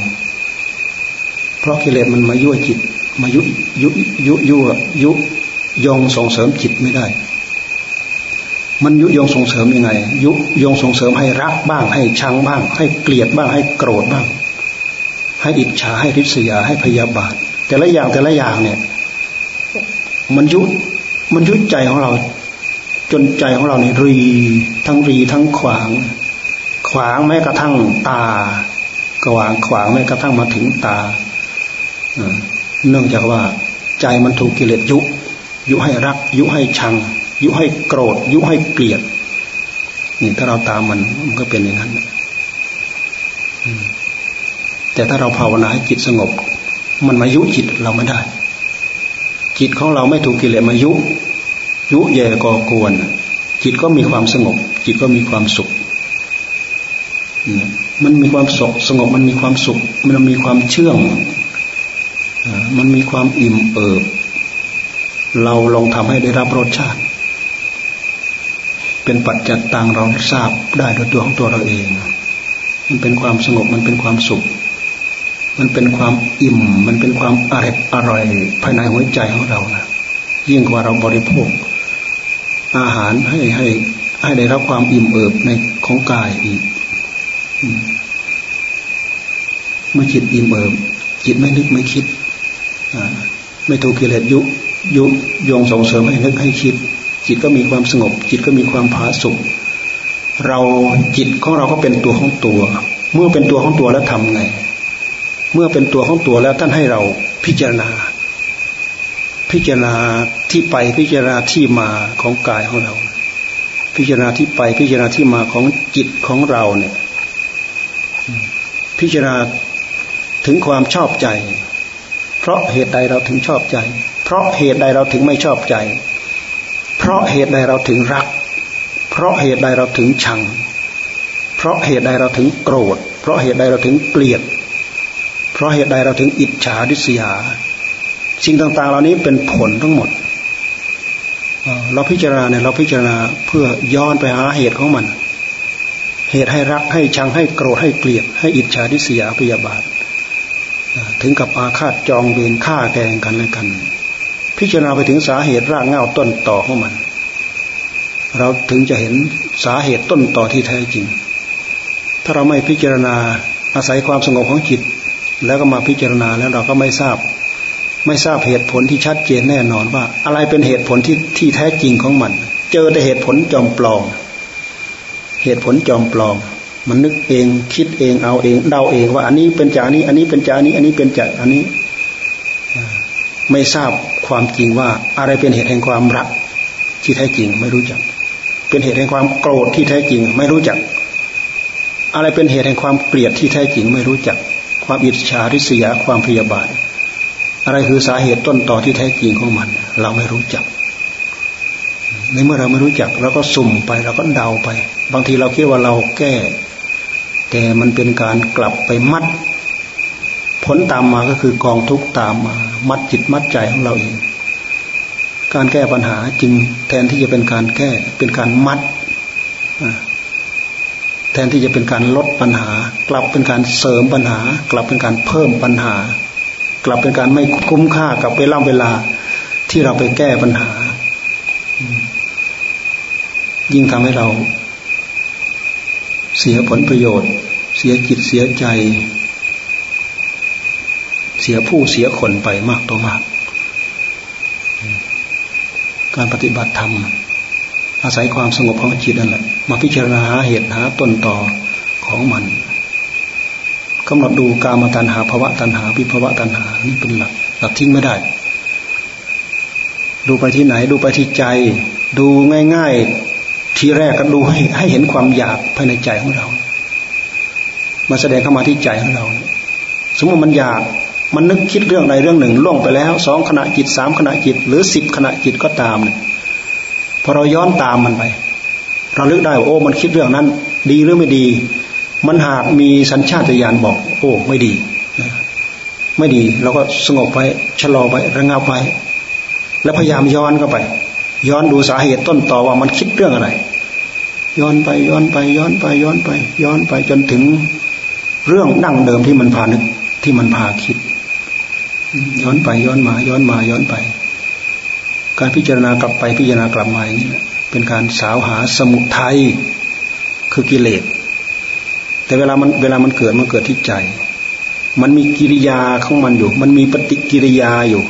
เพราะกิเลสมันมายั่วจิต มายุยุยุยุยุยงส่งเสริมจิตไม่ได้ มันยุยงส่งเสริมยังไง ยุยงส่งเสริมให้รักบ้าง ให้ชังบ้าง ให้เกลียดบ้าง ให้โกรธบ้าง ให้อิจฉาให้ริษยาให้พยาบาท แต่ละอย่างแต่ละอย่างเนี่ย มันยุมันยุใจของเรา จนใจของเราเนี่ยรี ทั้งรีทั้งขวาง ขวางแม้กระทั่งตากวางขวางแม้กระทั่งมาถึงตาเนื่องจากว่า ใจมันถูกกิเลสยุยุให้รัก ยุให้ชัง ยุให้โกรธ ยุให้เกลียดนี่ถ้าเราตามมันมันก็เป็นอย่างนั้น แต่ถ้าเราภาวนาให้จิตสงบ มันมายุจิตเราไม่ได้ จิตของเราไม่ถูกกิเลสมายุ ยุแย่ก่อกวน จิตก็มีความสงบ จิตก็มีความสุขมันมีความสงสงบมันมีความสุข มันมีความเชื่อง มันมีความอิ่มเอิบ เราลองทำให้ได้รับรสชาติ เป็นปัจจัตตังเราทราบได้โดยตัวของตัวเราเอง มันเป็นความสงบมันเป็นความสุข มันเป็นความอิ่ม มันเป็นความอร่อยอร่อยภายในหัวใจของเรานะยิ่งกว่าเราบริโภค อาหารให้ให้ให้ได้รับความอิ่มเอิบในของกายอีกเมื่อจิตอิ่มเอิบจิตไม่นึกไม่คิดไม่ถูกกิเลสยุยุยงส่งเสริมให้นึกให้คิด จิตก็มีความสงบ จิตก็มีความผาสุกเราจิตของเราก็เป็นตัวของตัว เมื่อเป็นตัวของตัวแล้วทำไง เมื่อเป็นตัวของตัวแล้วท่านให้เราพิจารณา พิจารณาที่ไปพิจารณาที่มาของกายของเรา พิจารณาที่ไปพิจารณาที่มาของจิตของเราเนี่ย พิจารณาถึงความชอบใจ เพราะเหตุใดเราถึงชอบใจ เพราะเหตุใดเราถึงไม่ชอบใจ เพราะเหตุใดเราถึงรัก เพราะเหตุใดเราถึงชัง เพราะเหตุใดเราถึงโกรธ เพราะเหตุใดเราถึงเกลียด เพราะเหตุใดเราถึงอิจฉาดิษยา สิ่งต่าง ๆ เหล่านี้เป็นผลทั้งหมด เราพิจารณาเนี่ยเราพิจารณาเพื่อย้อนไปหาเหตุของมัน เหตุให้รักให้ชังให้โกรธให้เกลียด ให้อิจฉาทิษยาพยาบาท ถึงกับอาฆาตจองเวรฆ่าแกงกันและกัน พิจารณาไปถึงสาเหตุรากเงาต้นต่อของมัน เราถึงจะเห็นสาเหตุต้นต่อที่แท้จริง ถ้าเราไม่พิจารณาอาศัยความสงบของจิต แล้วก็มาพิจารณาแล้วเราก็ไม่ทราบ ไม่ทราบเหตุผลที่ชัดเจนแน่นอนว่า อะไรเป็นเหตุผลที่ที่แท้จริงของมัน เจอแต่เหตุผลจอมปลอมเหตุผลจอมปลอม มันนึกเองคิดเองเอาเองเดาเองว่า อันนี้เป็นจากนี้ อันนี้เป็นจากนี้ อันนี้เป็นจากอันนี้ ไม่ทราบความจริงว่า อะไรเป็นเหตุแห่งความรัก ที่แท้จริงไม่รู้จัก เป็นเหตุแห่งความโกรธที่แท้จริง ไม่รู้จัก อะไรเป็นเหตุแห่งความเกลียดที่แท้จริงไม่รู้จัก ความอิจฉาริษยาความพยาบาท อะไรคือสาเหตุต้นต่อที่แท้จริงของมัน เราไม่รู้จักในเมื่อเราไม่รู้จักเราก็สุ่มไปเราก็เดาไป บางทีเราคิดว่าเราแก้ แต่มันเป็นการกลับไปมัด ผลตามมาก็คือกองทุกตามมา มัดจิตมัดใจของเราเอง การแก้ปัญหาจึงแทนที่จะเป็นการแก้เป็นการมัด แทนที่จะเป็นการลดปัญหา กลับเป็นการเสริมปัญหา กลับเป็นการเพิ่มปัญหา กลับเป็นการไม่คุ้มค่ากับเวลาเวลาที่เราไปแก้ปัญหา ยิ่งทำให้เราเสียผลประโยชน์ เสียจิตเสียใจ เสียผู้เสียคนไปมากตัวมาก การปฏิบัติธรรมอาศัยความสงบของจิตนั่นแหละ มาพิจารณาหาเหตุหาต้นต่อของมันกำหนดดูกามตัณหาภาวะตัณหาวิภาวะตัณหานี่เป็นหลักหลักทิ้งไม่ได้ ดูไปที่ไหน ดูไปที่ใจ ดูง่าย ๆ ทีแรกก็ดูให้ให้เห็นความอยากภายในใจของเรา มาแสดงเข้ามาที่ใจของเรา สมมติมันอยากมันนึกคิดเรื่องใดเรื่องหนึ่งล่วงไปแล้วสองขณะจิตสามขณะจิต หรือสิบขณะจิตก็ตามเนี่ยพอเราย้อนตามมันไป ราลึกได้ว่าโอ้มันคิดเรื่องนั้น ดีหรือไม่ดี มันหากมีสัญชาตญาณบอก โอ้ไม่ดีไม่ดีเราก็สงบไปชะลอไประงับไปแล้วพยายามย้อนเข้าไป ย้อนดูสาเหตุต้นต่อว่ามันคิดเรื่องอะไร ย้อนไปย้อนไป ย้อนไปย้อนไป ย้อนไปจนถึงเรื่องดั้งเดิมที่มันพานึกที่มันพาคิด ย้อนไปย้อนมา ย้อนมาย้อนไป การพิจารณากลับไปพิจารณากลับมาอย่างนี้ เป็นการสาวหาสมุทัยคือกิเลส แต่เวลามันเวลามันเกิดมันเกิดที่ใจ มันมีกิริยาของมันอยู่ มันมีปฏิกิริยาอยู่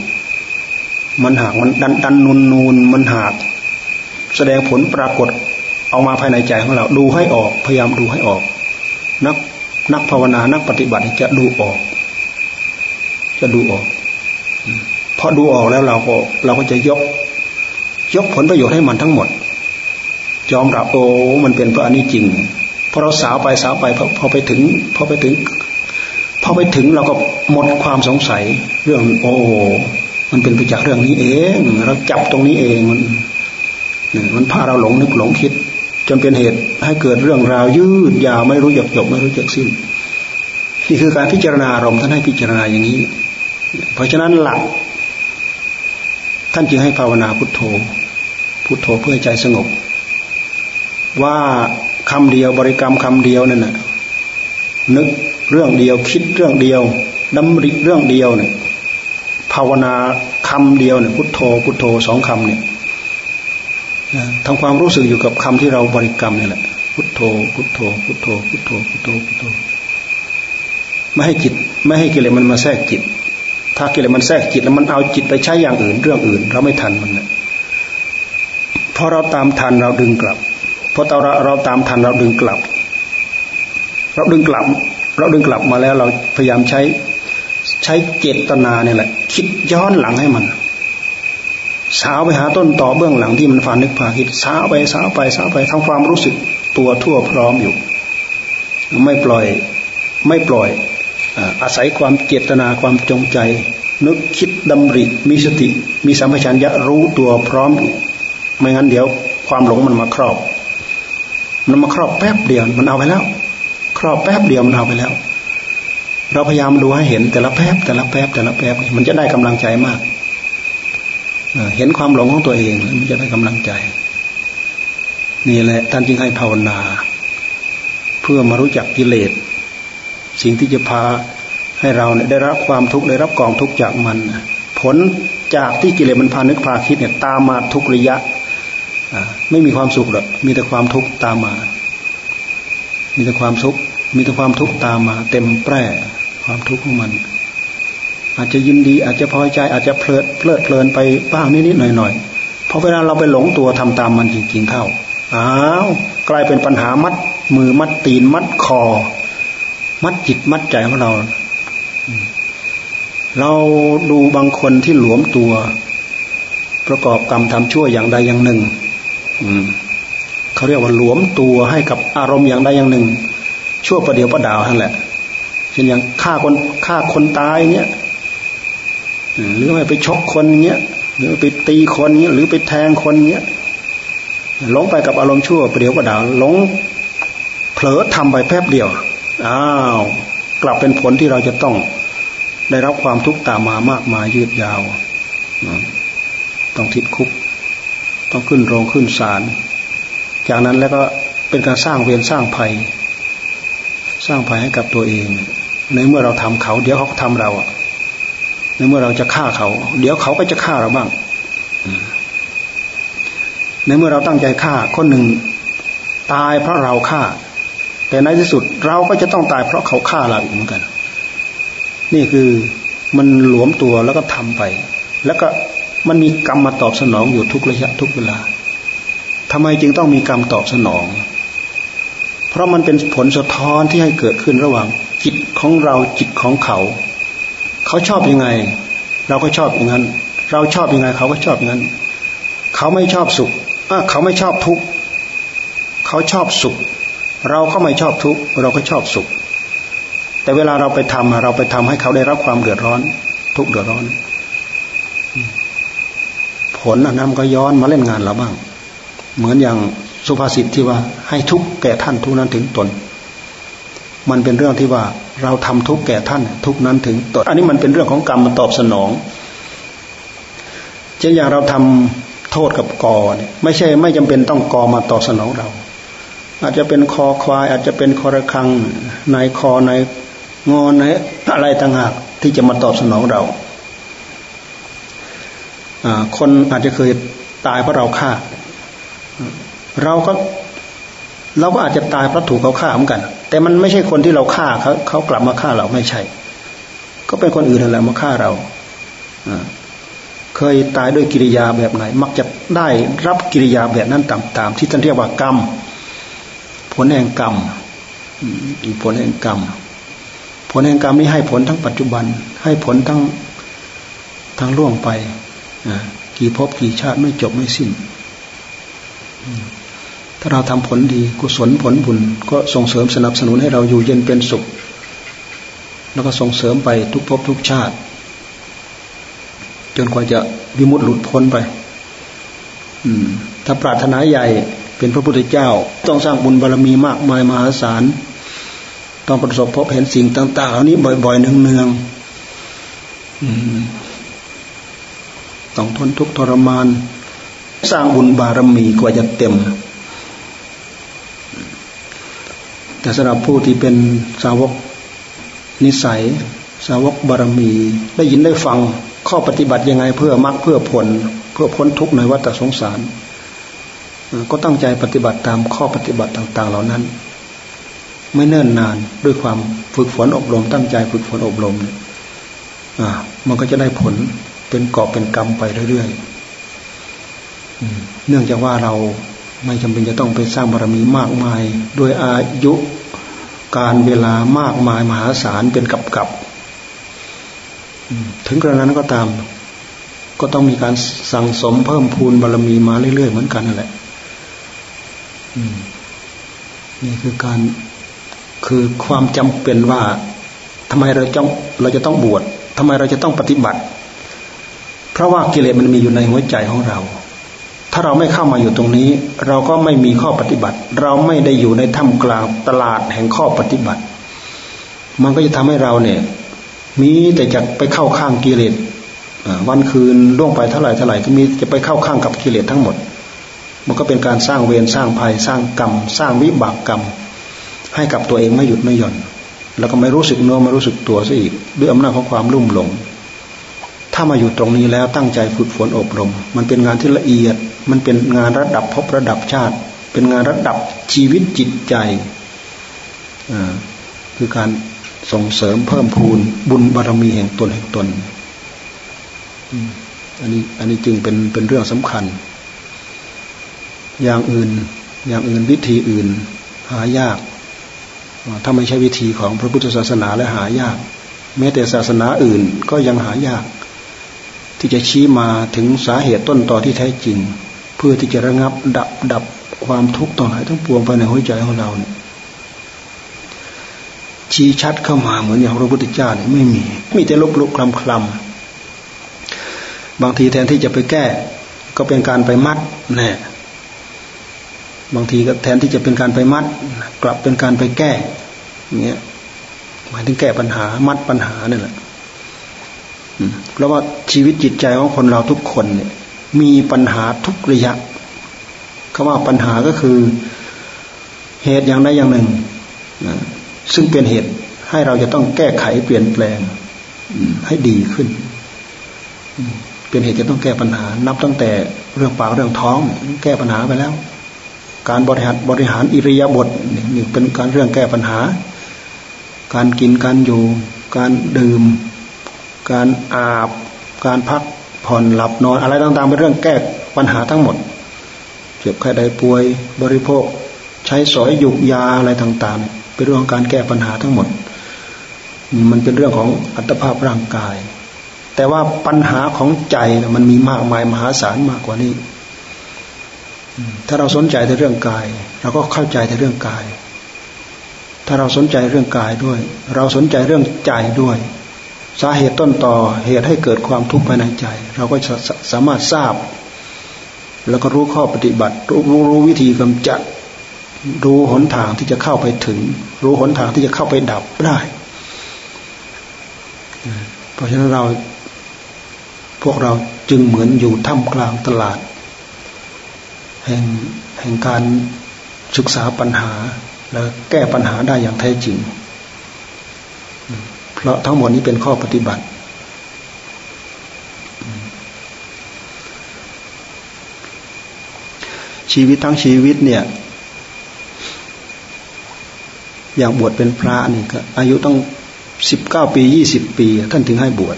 มันหากมันดันดันนูนนูนมันหาก แสดงผลปรากฏเอามาภายในใจของเรา ดูให้ออกพยายามดูให้ออก นักนักภาวนานักปฏิบัติจะดูออก จะดูออกพอดูออกแล้วเราก็เราก็จะยก ยกผลประโยชน์ให้มันทั้งหมด ยอมรับโอ้มันเป็นเพราะอันนี้จริงพอเราสาวไปสาวไปพอพอไปถึงพอไปถึงพอไปถึงเราก็หมดความสงสัยเรื่องโอ้มันเป็นไปจากเรื่องนี้เองเราจับตรงนี้เองมันมันพาเราหลงนึกหลงคิด จนเป็นเหตุให้เกิดเรื่องราวยืดยาวไม่รู้จักจบไม่รู้จักสิ้น นี่คือการพิจารณาอารมณ์ท่านให้พิจารณาอย่างนี้ เพราะฉะนั้นหลัก ท่านจึงให้ภาวนาพุทโธ พุทโธเพื่อใจสงบ ว่าคำเดียวบริกรรมคำเดียวนั่นน่ะนึกเรื่องเดียวคิดเรื่องเดียวดำริเรื่องเดียวเนี่ยภาวนาคำเดียวเนี่ยพุทโธพุทโธสองคำเนี่ยทำความรู้สึกอยู่กับคำที่เราบริกรรมนี่แหละพุทโธพุทโธพุทโธพุทโธพุทโธพุทโธไม่ให้จิต ไม่ให้กิเลสมันมาแทรกจิต ถ้ากิเลสมันแทรกจิตแล้วมันเอาจิตไปใช้อย่างอื่น เรื่องอื่น เราไม่ทันมันนะพอเราตามทันเราดึงกลับ พอเราเราตามทันเราดึงกลับ เราดึงกลับ เราดึงกลับมาแล้วเราพยายามใช้ใช้เจตนาเนี่ยแหละ คิดย้อนหลังให้มัน สาวไปหาต้นต่อเบื้องหลังที่มันฟานึกพาคิดสาวไปสาวไปสาวไปทำความรู้สึกตัวทั่วพร้อมอยู่ ไม่ปล่อยไม่ปล่อยอาศัยความเจตนาความจงใจ นึกคิดดำริมีสติ มีสัมผัสัญญะรู้ตัวพร้อมอยู่ไม่งั้นเดี๋ยวความหลงมันมาครอบ มันมาครอบแป๊บเดียวมันเอาไปแล้ว ครอบแป๊บเดียวมันเอาไปแล้ว เราพยายามดูให้เห็นแต่ละแป๊บแต่ละแป๊บแต่ละแป๊บมันจะได้กำลังใจมากเห็นความหลงของตัวเองมันจะได้กำลังใจ นี่แหละท่านจึงให้ภาวนา เพื่อมารู้จักกิเลสสิ่งที่จะพาให้เราเนี่ยได้รับความทุกข์ได้รับกองทุกข์จากมัน ผลจากที่กิเลสมันพานึกพาคิดเนี่ยตามมาทุกระยะ ไม่มีความสุขหรอกมีแต่ความทุกข์ตามมา มีแต่ความทุกข์มีแต่ความทุกข์ตามมา เต็มแปร่ความทุกข์ของมัน อาจจะยินดีอาจจะพอใจ อาจจะเพลิดเพลิดเพลินไปบ้างนิดๆหน่อยๆเพราะเวลาเราไปหลงตัวทำตามมันจริง ๆ เข้าอ้าวกลายเป็นปัญหามัด มือมัดตีนมัดคอ มัดจิตมัดใจของเรา เราดูบางคนที่หลวมตัว ประกอบกรรมทำชั่วอย่างใดอย่างหนึ่ง เขาเรียกว่าหลวมตัวให้กับอารมณ์อย่างใดอย่างหนึ่ง ชั่วประเดี๋ยวประดาวนั่นแหละ เช่นอย่างฆ่าคนฆ่าคนตายเนี้ยหรือไม่ไปชกคนเงี้ยหรือไปตีคนเงี้ยหรือไปแทงคนเงี้ยหลงไปกับอารมณ์ชั่วประเดี๋ยวประดาวหลงเผลอทำไปแป๊บเดียวอ้าวกลับเป็นผลที่เราจะต้องได้รับความทุกข์ตามมามากมายยืดยาวต้องทิดคุก ต้องขึ้นโรงขึ้นศาลจากนั้นแล้วก็เป็นการสร้างเวรสร้างภัย สร้างภัยให้กับตัวเอง ในเมื่อเราทำเขา เดี๋ยวเขาทำเราในเมื่อเราจะฆ่าเขา เดี๋ยวเขาก็จะฆ่าเราบ้างในเมื่อเราตั้งใจฆ่าคนหนึ่งตายเพราะเราฆ่า แต่ในที่สุดเราก็จะต้องตายเพราะเขาฆ่าเราอีกเหมือนกัน นี่คือมันหลวมตัวแล้วก็ทำไป แล้วก็ มันมีกรรมมาตอบสนองอยู่ทุกระยะทุกเวลาทำไมจึงต้องมีกรรมตอบสนอง เพราะมันเป็นผลสะท้อนที่ให้เกิดขึ้นระหว่าง จิตของเราจิตของเขา เขาชอบยังไง เราก็ชอบอย่างนั้น เราชอบยังไง เขาก็ชอบอย่างนั้น เขาไม่ชอบสุขเขาไม่ชอบทุกข์เขาชอบสุข เราก็ไม่ชอบทุกข์เราก็ชอบสุข แต่เวลาเราไปทำเราไปทำให้เขาได้รับความเดือดร้อน ทุกเดือดร้อน ผลอันนั้นก็ย้อนมาเล่นงานเราบ้าง เหมือนอย่างสุภาษิตที่ว่าให้ทุกแก่ท่านทุกนั้นถึงตน มันเป็นเรื่องที่ว่าเราทำทุกแก่ท่านทุกนั้นถึงตน อันนี้มันเป็นเรื่องของกรรมมาตอบสนองเช่นอย่างเราทำโทษกับกอเนี่ยไม่ใช่ไม่จำเป็นต้องกอมาตอบสนองเรา อาจจะเป็นคอควาย อาจจะเป็นคอระคังในคอในงอในอะไรต่างหากที่จะมาตอบสนองเรา คนอาจจะเคยตายเพราะเราฆ่า เราก็เราก็อาจจะตายเพราะถูกเขาฆ่าเหมือนกัน แต่มันไม่ใช่คนที่เราฆ่าเขาเขากลับมาฆ่าเราไม่ใช่ ก็เป็นคนอื่นนั่นแหละมาฆ่าเราเคยตายด้วยกิริยาแบบไหน มักจะได้รับกิริยาแบบนั้นตามๆที่ท่านเรียกว่ากรรม ผลแห่งกรรมผลแห่งกรรม ผลแห่งกรรมนี้ให้ผลทั้งปัจจุบัน ให้ผลทั้งทั้งล่วงไป กี่ภพกี่ชาติไม่จบไม่สิ้น ถ้าเราทำผลดีกุศลผลบุญ ก็ส่งเสริมสนับสนุนให้เราอยู่เย็นเป็นสุข แล้วก็ส่งเสริมไปทุกภพทุกชาติ จนกว่าจะวิมุตติหลุดพ้นไปถ้าปรารถนาใหญ่เป็นพระพุทธเจ้า ต้องสร้างบุญบารรมีมากมายมหาศาลต้องประสบพบเห็นสิ่งต่าง ๆ เหล่านี้บ่อยๆเนืองๆ ต้องทนทุกข์ทรมาน สร้างบุญบารมีกว่าจะเต็ม แต่สำหรับผู้ที่เป็นสาวกนิสัย สาวกบารมี ได้ยินได้ฟังข้อปฏิบัติยังไงเพื่อมรรคเพื่อผล เพื่อพ้นทุกข์ในวัฏสงสาร ก็ตั้งใจปฏิบัติตามข้อปฏิบัติต่าง ๆ เหล่านั้น ไม่เนิ่นนานด้วยความฝึกฝนอบรม ตั้งใจฝึกฝนอบรมอ่ามันก็จะได้ผล เป็นกอบเป็นกรรมไปเรื่อยๆเนื่องจากว่าเราไม่จำเป็นจะต้องไปสร้างบารมีมากมาย ด้วยอายุการเวลามากมายมหาศาลเป็นกับกับถึงกระนั้นก็ตาม ก็ต้องมีการสั่งสมเพิ่มพูนบารมีมาเรื่อยๆเหมือนกันนั่นแหละนี่คือการคือความจำเป็นว่าทำไมเราจ้องเราจะต้องบวชทำไมเราจะต้องปฏิบัติ เพราะว่ากิเลสมันมีอยู่ในหัวใจของเรา ถ้าเราไม่เข้ามาอยู่ตรงนี้ เราก็ไม่มีข้อปฏิบัติ เราไม่ได้อยู่ในถ้ำกลางตลาดแห่งข้อปฏิบัติ มันก็จะทำให้เราเนี่ย มีแต่จะไปเข้าข้างกิเลสวันคืนล่วงไปเท่าไหร่เท่าไหร่ก็มีจะไปเข้าข้างกับกิเลสทั้งหมด มันก็เป็นการสร้างเวรสร้างภัยสร้างกรรม สร้างวิบากกรรม ให้กับตัวเองไม่หยุดไม่หย่อน แล้วก็ไม่รู้สึกโน้ไม่รู้สึกตัวซะอีกด้วยอำนาจของความลุ่มหลง ถ้ามาอยู่ตรงนี้แล้วตั้งใจฝึกฝนอบรม มันเป็นงานที่ละเอียด มันเป็นงานระดับพบระดับชาติ เป็นงานระดับชีวิตจิตใจคือการส่งเสริมเพิ่มพูนบุญบารมีแห่งตนแห่งตนอันนี้อันนี้จึงเป็นเป็นเรื่องสำคัญ อย่างอื่น อย่างอื่นวิธีอื่น หายาก ถ้าไม่ใช่วิธีของพระพุทธศาสนาและหายาก แม้แต่ศาสนาอื่นก็ยังหายาก ที่จะชี้มาถึงสาเหตุต้นต่อที่แท้จริง เพื่อที่จะระงับดับดับความทุกข์ต่อหลายทั้งปวงภายในหัวใจของเราเนี่ยชี้ชัดเข้ามาเหมือนอย่างพระพุทธเจ้าเนี่ยไม่มี มีแต่ลบลุกคลำคลำบางทีแทนที่จะไปแก้ ก็เป็นการไปมัดน่บางทีก็แทนที่จะเป็นการไปมัด กลับเป็นการไปแก้เงี้ยหมายถึงแก้ปัญหามัดปัญหาเนี่ยแหละ เพราะว่าชีวิตจิตใจของคนเราทุกคนเนี่ย มีปัญหาทุกระยะคำว่าปัญหาก็คือเหตุอย่างใดอย่างหนึ่งซึ่งเป็นเหตุให้เราจะต้องแก้ไขเปลี่ยนแปลงให้ดีขึ้น เป็นเหตุจะต้องแก้ปัญหา นับตั้งแต่เรื่องปากเรื่องท้อง แก้ปัญหาไปแล้ว การบริหารบริหารอิริยาบถนี่เป็นการเรื่องแก้ปัญหา การกินการอยู่ การดื่ม การอาบ การพักผ่อนหลับนอน อะไรต่างๆเป็นเรื่องแก้ปัญหาทั้งหมด เจ็บไข้ได้ป่วยบริโภค ใช้สอยหยุกยาอะไรต่างๆ เป็นเรื่องการแก้ปัญหาทั้งหมด มันเป็นเรื่องของอัตภาพร่างกาย แต่ว่าปัญหาของใจมันมีมากมายมหาศาลมากกว่านี้ ถ้าเราสนใจในเรื่องกาย เราก็เข้าใจในเรื่องกายถ้าเราสนใจเรื่องกายด้วย เราสนใจเรื่องใจด้วย สาเหตุต้นต่อเหตุให้เกิดความทุกข์ภายในใจ เราก็สามารถทราบ แล้วก็รู้ข้อปฏิบัติ รู้รู้วิธีกำจัด รู้หนทางที่จะเข้าไปถึง รู้หนทางที่จะเข้าไปดับได้ เพราะฉะนั้นเราพวกเราจึงเหมือนอยู่ท่ามกลางตลาด แห่งแห่งการศึกษาปัญหาและแก้ปัญหาได้อย่างแท้จริง เพราะทั้งหมดนี้เป็นข้อปฏิบัติ ชีวิตทั้งชีวิตเนี่ย อย่างบวชเป็นพระนี่ก็อายุต้องสิบเก้าปียี่สิบปี ท่านถึงให้บวช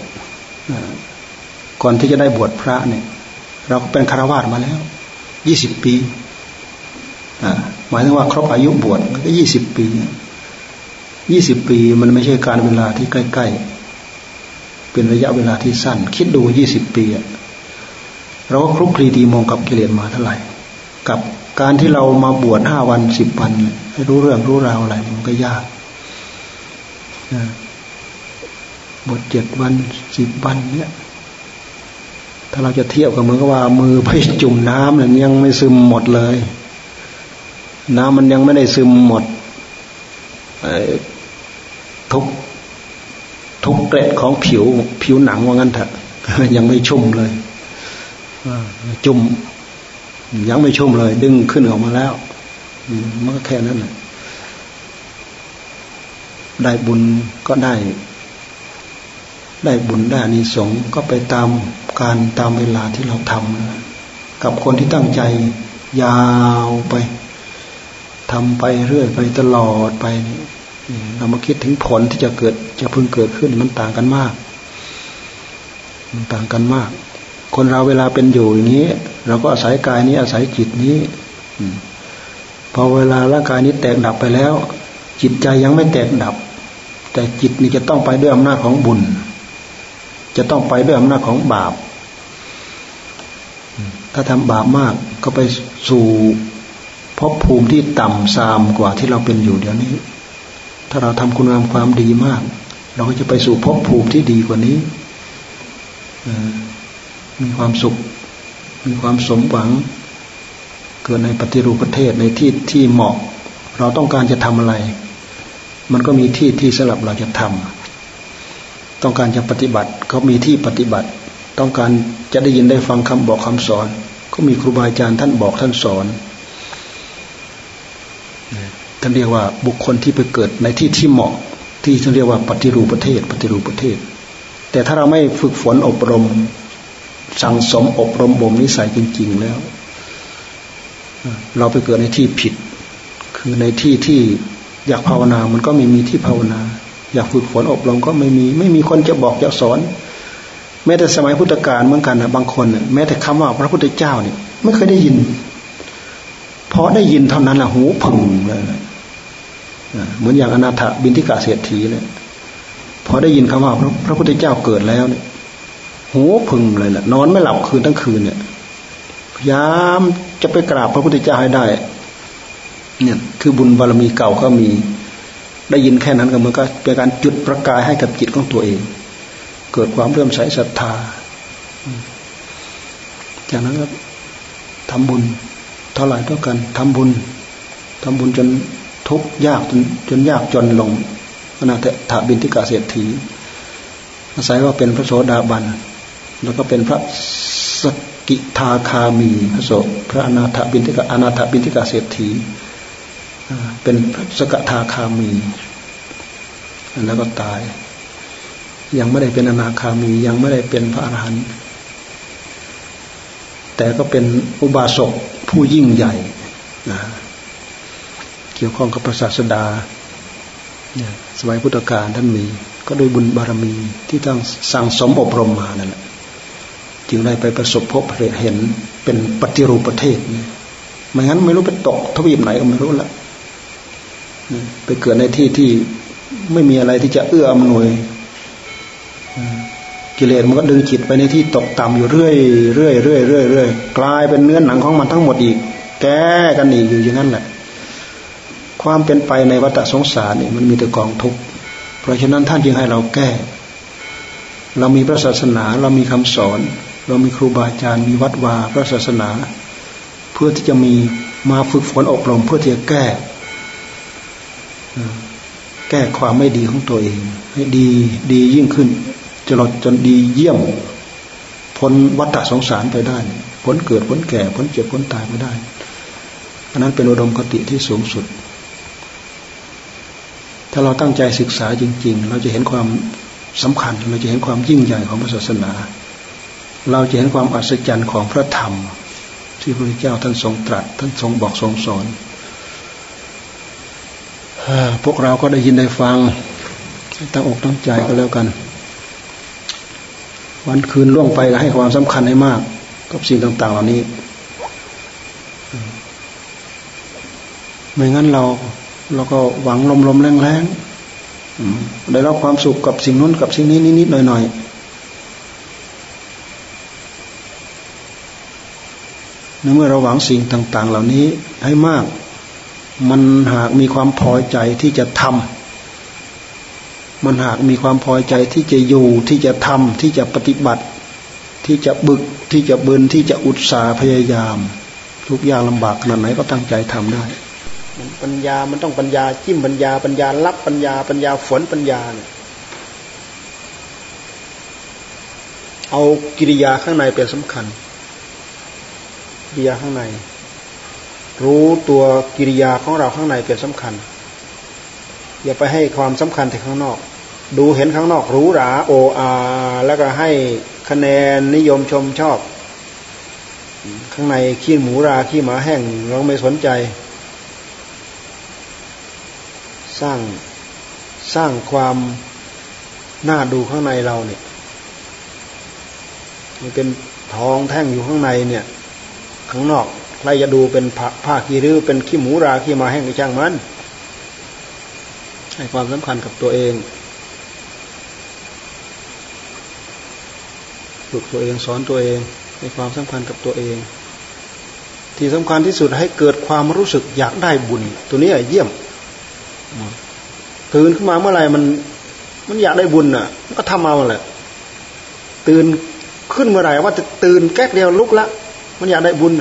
ก่อนที่จะได้บวชพระเนี่ย เราก็เป็นคารวาสมาแล้วยี่สิบปีหมายถึงว่าครบอายุบวชก็ยี่สิบปี ยี่สิบปีมันไม่ใช่การเวลาที่ใกล้ ๆ เป็นระยะเวลาที่สั้น คิดดูยี่สิบปีเราก็คลุกคลีตีมองกับกิเลสมาเท่าไหร่ กับการที่เรามาบวชห้าวันสิบวันให้รู้เรื่องรู้ราวอะไรมันก็ยากบทเจ็ดวันสิบวันเนี่ย ถ้าเราจะเทียบกับมือก็ว่า มือไปจุ่มน้ำเนี่ยยังไม่ซึมหมดเลย น้ำมันยังไม่ได้ซึมหมด ทุกทุกเกล็ดของผิว ผิวหนังว่างั้นเถอะยังไม่ชุ่มเลยจุ่มยังไม่ชุ่มเลย ดึงขึ้นออกมาแล้วมันก็แค่นั้นแหละได้บุญก็ได้ ได้บุญได้นิสงก็ไปตามการตามเวลาที่เราทำกับคนที่ตั้งใจยาวไปทำไปเรื่อยไปตลอดไป เรามาคิดถึงผลที่จะเกิดจะพึงเกิดขึ้นมันต่างกันมาก มันต่างกันมาก คนเราเวลาเป็นอยู่อย่างนี้ เราก็อาศัยกายนี้อาศัยจิตนี้พอเวลาร่างกายนี้แตกดับไปแล้ว จิตใจยังไม่แตกดับ แต่จิตนี่จะต้องไปด้วยอำนาจของบุญ จะต้องไปด้วยอำนาจของบาป ถ้าทำบาปมากก็ไปสู่ภพภูมิที่ต่ำซามกว่าที่เราเป็นอยู่เดี๋ยวนี้ ถ้าเราทำคุณงามความดีมาก เราก็จะไปสู่ภพภูมิที่ดีกว่านี้มีความสุข มีความสมหวัง เกิดในปฏิรูปประเทศในที่ที่เหมาะ เราต้องการจะทำอะไร มันก็มีที่ที่สำหรับเราจะทำต้องการจะปฏิบัติเขามีที่ปฏิบัติ ต้องการจะได้ยินได้ฟังคำบอกคำสอน ก็มีครูบาอาจารย์ท่านบอกท่านสอน ท่านเรียกว่าบุคคลที่ไปเกิดในที่ที่เหมาะ ที่ท่านเรียกว่าปฏิรูปประเทศ ปฏิรูปประเทศ แต่ถ้าเราไม่ฝึกฝนอบรม สั่งสมอบรมบ่มนิสัยจริง ๆ แล้ว เราไปเกิดในที่ผิด คือในที่ที่อยากภาวนามันก็ไม่มีที่ภาวนา อยากฝึกฝนอบรมก็ไม่มี ไม่มีคนจะบอกจะสอนแม้แต่สมัยพุทธกาลเหมือนกันนะบางคนแม้แต่คำว่าพระพุทธเจ้าเนี่ยไม่เคยได้ยินพอได้ยินเท่านั้นแหละหูผึ่งเลย เหมือนอย่างอนาถบินทิกาเศรษฐีเนี่ยพอได้ยินคำว่าพระพระพุทธเจ้าเกิดแล้วเนี่ยหูผึ่งเลยแหละนอนไม่หลับคืนทั้งคืนเนี่ยพยายามจะไปกราบพระพุทธเจ้าให้ได้ เนี่ยคือบุญบารมีเก่าก็มีได้ยินแค่นั้นก็มันก็เป็นการจุดประกายให้กับจิตของตัวเอง เกิดความเริ่มใสศรัทธา จากนั้นก็ทำบุญเท่าไหร่เท่ากันทำบุญทำบุญจน ทุกข์ยากจนจนยากจนลงอนาถาบินทิกาเศรษฐีอาศัยว่าเป็นพระโสดาบัน แล้วก็เป็นพระสกิทาคามีพระโสพระอนาถบินทิกาอนาถบินทิกาเศรษฐีเป็นสกทาคามี แล้วก็ตาย ยังไม่ได้เป็นอนาคามี ยังไม่ได้เป็นพระอรหันต์แต่ก็เป็นอุบาสกผู้ยิ่งใหญ่นะ เกี่ยวข้องกับพระศาสดาเนี่ยสมัยพุทธกาลท่านมี ก็โดยบุญบารมีที่ต้องสั่งสมอบรมมานั่นแหละจึงได้ไปประสบพบเห็นเป็นปฏิรูปประเทศเนี่ยไม่งั้นไม่รู้ไปตกทวีปไหนก็ไม่รู้ละไปเกิดในที่ที่ไม่มีอะไรที่จะเอื้ออำนวยกิเลสมันก็ดึงจิตไปในที่ตกต่ำอยู่เรื่อยเรื่อยเรื่อยเรื่อยเรื่อยกลายเป็นเนื้อหนังของมันทั้งหมดอีก แก้กันอีกอยู่อย่างนั้นแหละ ความเป็นไปในวัฏสงสารนี่มันมีแต่กองทุกข์เพราะฉะนั้นท่านจึงให้เราแก้ เรามีพระศาสนาเรามีคำสอน เรามีครูบาอาจารย์มีวัดวาพระศาสนา เพื่อที่จะมีมาฝึกฝนอบรมเพื่อที่จะแก้ แก้ความไม่ดีของตัวเอง ให้ดีดียิ่งขึ้นจลดจนดีเยี่ยมพ้นวัฏสงสารไปได้พ้นเกิดพ้นแก่พ้นเจ็บพ้นตายไปได้อันนั้นเป็นอุดมคติที่สูงสุด ถ้าเราตั้งใจศึกษาจริง ๆ เราจะเห็นความสำคัญ เราจะเห็นความยิ่งใหญ่ของพระศาสนา เราจะเห็นความอัศจรรย์ของพระธรรม ที่พระพุทธเจ้าท่านทรงตรัส ท่านทรงบอกทรงสอนพวกเราก็ได้ยินได้ฟังตั้งอกตั้งใจก็แล้วกัน วันคืนล่วงไปก็ให้ความสำคัญให้มาก กับสิ่งต่าง ๆ เหล่านี้ ไม่งั้นเรา เราก็หวังลมๆแรงๆได้รับความสุขกับสิ่งนู้นกับสิ่งนี้นิดๆหน่อยๆเมื่อเราหวังสิ่งต่าง ๆ เหล่านี้ให้มาก มันหากมีความพอใจที่จะทำมันหากมีความพอใจที่จะอยู่ที่จะทำที่จะปฏิบัติ ที่จะบึกที่จะบืนที่จะอุตสาห์พยายาม ทุกอย่างลำบากขนาดไหนก็ตั้งใจทำได้ ปัญญามันต้องปัญญาจิ้มปัญญาปัญญารับปัญญาปัญญาฝนปัญญาเนี่ยเอากิริยาข้างในเป็นสำคัญ กิริยาข้างใน รู้ตัวกิริยาของเราข้างในเป็นสำคัญ อย่าไปให้ความสำคัญแต่ข้างนอก ดูเห็นข้างนอกรู้หราโออาแล้วก็ให้คะแนนนิยมชมชอบ ข้างในขี้หมูราขี้หมาแห้งเราไม่สนใจ สร้างสร้างความน่าดูข้างในเราเนี่ยมันเป็นทองแท่งอยู่ข้างในเนี่ย ข้างนอกใครจะดูเป็นผ้าขี้ริ้วเป็นขี้หมูราขี้มาแห้งก็ช่างมันให้ความสำคัญกับตัวเองฝึกตัวเองสอนตัวเองให้ความสำคัญกับตัวเอง ที่สำคัญที่สุดให้เกิดความรู้สึกอยากได้บุญ ตัวนี้เยี่ยม ตื่นขึ้นมาเมื่อไหร่มัน มันอยากได้บุญอะมันก็ทำเอาแหละ ตื่นขึ้นเมื่อไหร่ว่าจะตื่นแก๊กเดียวลุกละมันอยากได้บุญ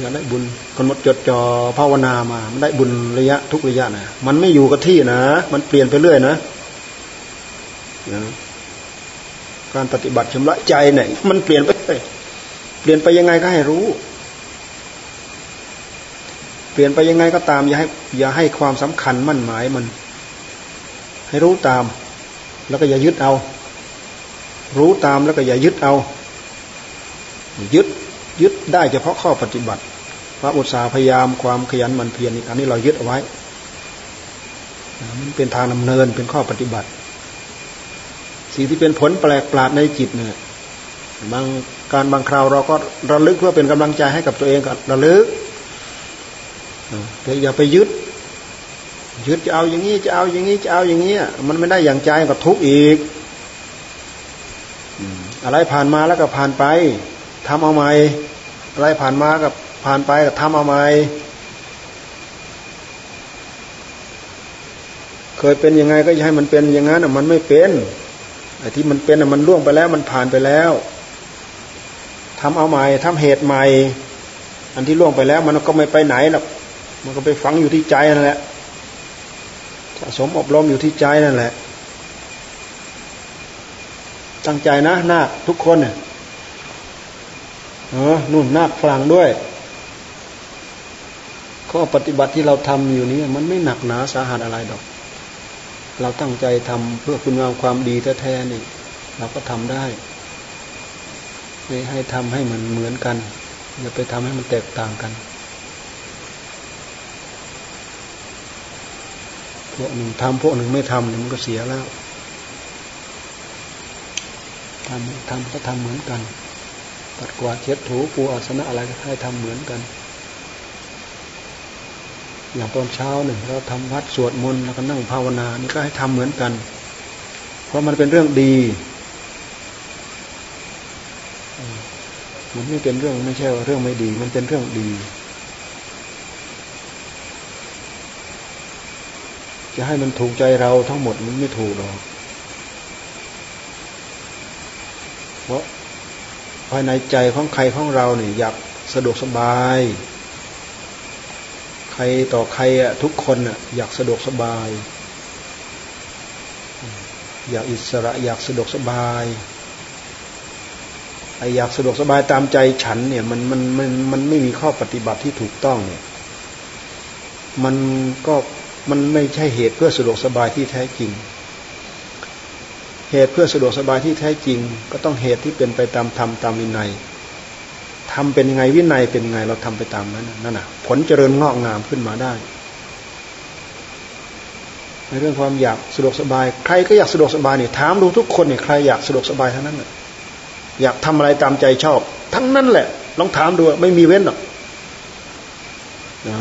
อยากได้บุญคนหมดจดจ่อภาวนามา มันได้บุญระยะทุกระยะนะมันไม่อยู่กับที่นะมันเปลี่ยนไปเรื่อยนะนะการปฏิบัติชำระใจเนี่ยมันเปลี่ยนไปเปลี่ยนไปยังไงก็ให้รู้ เปลี่ยนไปยังไงก็ตาม อย่าให้อย่าให้ความสำคัญมั่นหมายมัน ให้รู้ตาม แล้วก็อย่ายึดเอา รู้ตามแล้วก็อย่ายึดเอา ยึดยึดได้เฉพาะข้อปฏิบัติพระอุตสาห์พยายามความขยันมันเพียรอันนี้เรายึดเอาไว้มันเป็นทางดำเนินเป็นข้อปฏิบัติ สิ่งที่เป็นผลแปลกปราดในจิตเนี่ยบางการบางคราวเราก็ระลึกเพื่อเป็นกำลังใจให้กับตัวเองก็ระลึก แต่อย่าไปยึด ยึดจะเอาอย่างนี้จะเอาอย่างนี้จะเอาอย่างนี้มันไม่ได้อย่างใจก็ทุกข์อีกอะไรผ่านมาแล้วก็ผ่านไปทำเอาใหม่อะไรผ่านมากับผ่านไปก็ทำเอาใหม่เคยเป็นยังไงก็ให้มันเป็นอย่างนั้นมันไม่เป็นไอ้ที่มันเป็นมันล่วงไปแล้วมันผ่านไปแล้วทำเอาใหม่ทำเหตุใหม่ อันที่ล่วงไปแล้ว มันก็ไม่ไปไหนหรอก มันก็ไปฝังอยู่ที่ใจนั่นแหละสะสมอบรมอยู่ที่ใจนั่นแหละ ตั้งใจนะนาคทุกคนเนี่ยเออนุ่นนาคฝรั่งด้วยข้อปฏิบัติที่เราทำอยู่นี้ มันไม่หนักหนาสาหัสอะไรดอก เราตั้งใจทำเพื่อคุณงามความดีแท้ๆนี่ เราก็ทำได้ให้ทำให้มันเหมือนกันอย่าไปทำให้มันแตกต่างกัน พวกหนึ่งทำพวกหนึ่งไม่ทำมันก็เสียแล้วทำทำก็ทำเหมือนกันปัดกวาดเช็ดถูปูอาสนะอะไรก็ให้ทำเหมือนกัน อย่างตอนเช้าหนึ่งเราทำวัดสวดมนต์แล้วก็นั่งภาวนานี่ก็ให้ทำเหมือนกัน เพราะมันเป็นเรื่องดีมันไม่เป็นเรื่องไม่ใช่ว่าเรื่องไม่ดี มันเป็นเรื่องดี จะให้มันถูกใจเราทั้งหมดมันไม่ถูกหรอกเพราะภายในใจของใครของเราเนี่ยอยากสะดวกสบาย ใครต่อใครอะทุกคนอะอยากสะดวกสบาย อยากอิสระอยากสะดวกสบายไออยากสะดวกสบายตามใจฉันเนี่ยมันมันมันมันไม่มีข้อปฏิบัติที่ถูกต้องเนี่ย มันก็ มันไม่ใช่เหตุเพื่อสะดวกสบายที่แท้จริง เหตุเพื่อสะดวกสบายที่แท้จริง ก็ต้องเหตุที่เป็นไปตามธรรมตามวินัยทำเป็นยังไงวินัยเป็นยังไงเราทำไปตามนั้นนั่นน่ะ ผลเจริญงอกงามขึ้นมาได้ ในเรื่องความอยากสะดวกสบาย ใครก็อยากสะดวกสบายเนี่ยถามดูทุกคนเนี่ยใครอยากสะดวกสบายทั้งนั้นอยากทำอะไรตามใจชอบ ทั้งนั้นแหละลองถามดูไม่มีเว้นหรอกนะ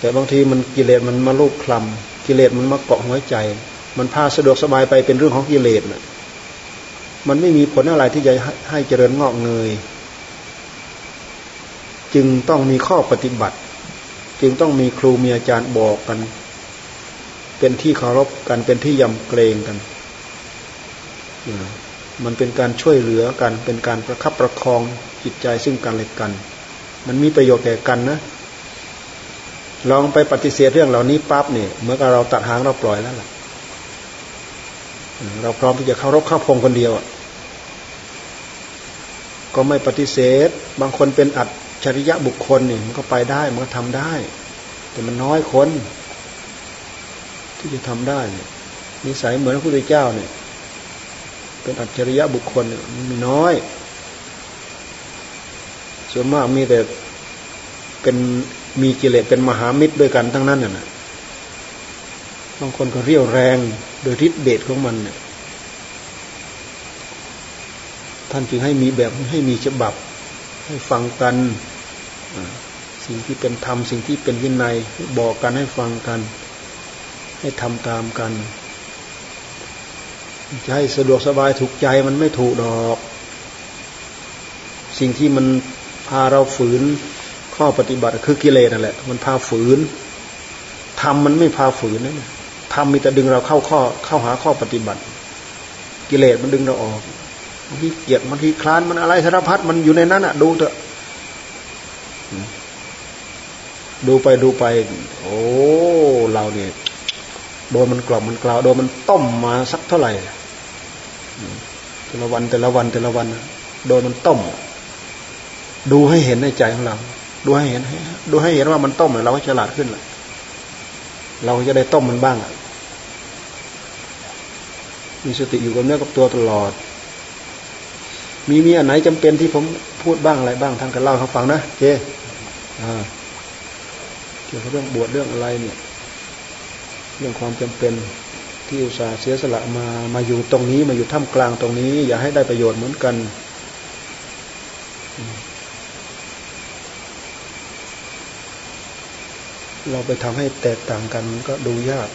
แต่บางทีมันกิเลสมันมาลูบคลำกิเลสมันมาเกาะหัวใจ มันพาสะดวกสบายไปเป็นเรื่องของกิเลสนะมันไม่มีผลอะไรที่จะให้เจริญงอกเงย จึงต้องมีข้อปฏิบัติ จึงต้องมีครูมีอาจารย์บอกกัน เป็นที่เคารพกันเป็นที่ยำเกรงกันมันเป็นการช่วยเหลือกัน เป็นการประคับประคองจิตใจซึ่งกันและกัน มันมีประโยชน์แก่กันนะ ลองไปปฏิเสธเรื่องเหล่านี้ปั๊บเนี่ยเมื่อเราตัดหางเราปล่อยแล้วล่ะเราพร้อมที่จะเข้ารบเข้าพงคนเดียวก็ไม่ปฏิเสธ บางคนเป็นอัจฉริยะบุคคลเนี่ยมันก็ไปได้มันก็ทำได้ แต่มันน้อยคน ที่จะทำได้นิสัยเหมือนพระพุทธเจ้าเนี่ย เป็นอัจฉริยะบุคคลมีน้อย ส่วนมากมีแต่เป็น มีกิเลสเป็นมหามิตรด้วยกันทั้งนั้นน่ะบางคนก็เรียวแรงโดยฤทธิเดชของมันเนี่ยท่านจึงให้มีแบบให้มีฉบับ ให้ฟังกัน สิ่งที่เป็นธรรมสิ่งที่เป็นวินัยบอกกันให้ฟังกัน ให้ทำตามกันจะให้สะดวกสบายถูกใจมันไม่ถูกดอก สิ่งที่มันพาเราฝืน ข้อปฏิบัติคือกิเลสนั่นแหละ มันพาฝืนทำมันไม่พาฝืนนะทำมีแต่ดึงเราเข้าข้อเข้าหาข้อปฏิบัติ กิเลสมันดึงเราออกมันที่เกียดมันที่คลานมันอะไรสารพัดมันอยู่ในนั้นอะ ดูเถอะดูไปดูไป โอ้เราเนี่ยโดนมันกรอบมันกล่าวโดนมันต้มมาสักเท่าไหร่แต่ละวันแต่ละวันแต่ละวันโดนมันต้ม ดูให้เห็นในใจของเรา ดูให้เห็น ดูให้เห็นว่ามันต้มเราก็ฉลาดขึ้นแหละเราจะได้ต้มมันบ้างมีสติอยู่กับเนื้อกับตัวตลอด มีมีอันไหนจำเป็นที่ผมพูดบ้างอะไรบ้างท่านก็เล่าให้ฟังนะเจเกี่ยวกับเรื่องบวชเรื่องอะไรเนี่ย เรื่องความจำเป็นที่อุตส่าห์เสียสละมามาอยู่ตรงนี้มาอยู่ท่ามกลางตรงนี้ อย่าให้ได้ประโยชน์เหมือนกัน เราไปทำให้แตกต่างกันก็ดูยาก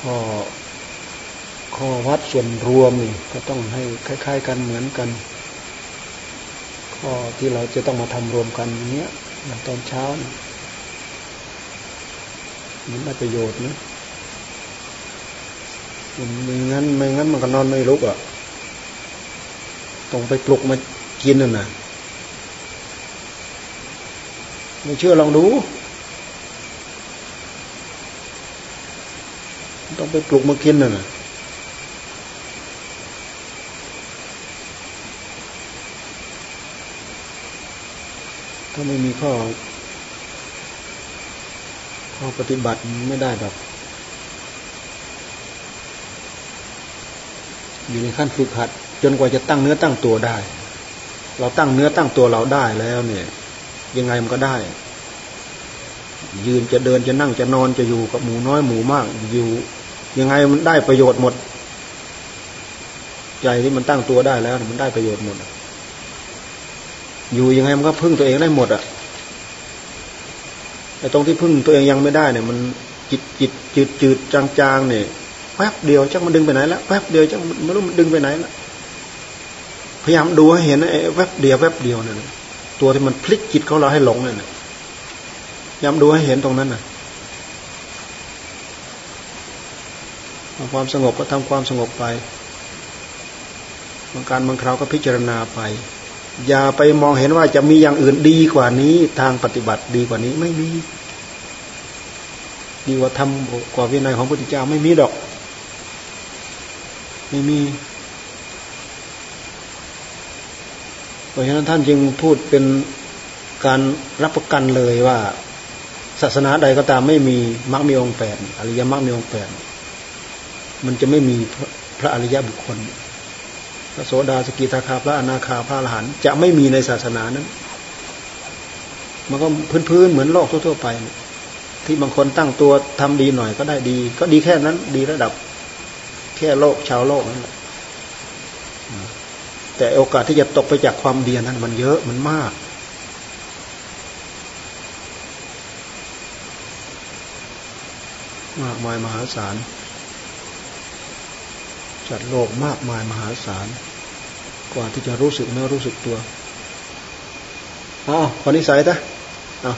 ข้อข้อวัดส่วนรวมนี่ก็ต้องให้คล้าย ๆ กันเหมือนกัน ข้อที่เราจะต้องมาทำรวมกันอย่างเงี้ยตอนเช้านี่มันได้ประโยชน์นะมันไม่งั้นไม่งั้นมันก็นอนไม่ลุกอะ ต้องไปปลุกมากินน่ะนะ ไม่เชื่อลองดู ต้องไปปลุกมากินน่ะนะถ้าไม่มีข้อ ข้อปฏิบัติไม่ได้แบบอยู่ในขั้นฝึกหัด จนกว่าจะตั้งเนื้อตั้งตัวได้ เราตั้งเนื้อตั้งตัวเราได้แล้วเนี่ย ยังไงมันก็ได้ ยืนจะเดินจะนั่งจะนอนจะอยู่กับหมูน้อยหมูมาก อยู่ ยังไงมันได้ประโยชน์หมด ใจที่มันตั้งตัวได้แล้ว มันได้ประโยชน์หมด อยู่ยังไงมันก็พึ่งตัวเองได้หมดอะแต่ตรงที่พึ่งตัวเองยังไม่ได้เนี่ย มันจิตจิตจืดจืดจางจางเนี่ยแป๊บเดียวจักมันดึงไปไหนแล้วแป๊บเดียวจักไม่รู้มันดึงไปไหนแล้วพยายามดูให้เห็นไอ้แวบเดียวแวบเดียวนั่น ตัวที่มันพลิกจิตของเราให้หลงเนี่ยย้ำดูให้เห็นตรงนั้นนะความสงบก็ทำความสงบไปบางการบางคราวก็พิจารณาไป อย่าไปมองเห็นว่าจะมีอย่างอื่นดีกว่านี้ ทางปฏิบัติดีกว่านี้ไม่มีดีกว่าทำกว่าวินัยของพระพุทธเจ้าไม่มีดอก ไม่มี ราะฉะนั้นท่านจึงพูดเป็นการรับประกันเลยว่า ศาสนาใดก็ตามไม่มีมรรคมีองค์แปดอริยมรรคมีองค์แปดมันจะไม่มีพระอริยบุคคล พระโสดาสกิทาคาพระอนาคาพระอรหันต์จะไม่มีในศาสนานั้น มันก็พื้นๆเหมือนโลกทั่วๆไป ที่บางคนตั้งตัวทำดีหน่อยก็ได้ดี ก็ดีแค่นั้น ดีระดับ แค่โลกชาวโลกนั่นแหละ แต่โอกาสที่จะตกไปจากความเดียนั้นมันเยอะมันมาก มากมายมหาศาลจัดโลกมากมายมหาศาลกว่าที่จะรู้สึกเนื้อรู้สึกตัวอ๋อคนนิสัยตะอ๋อ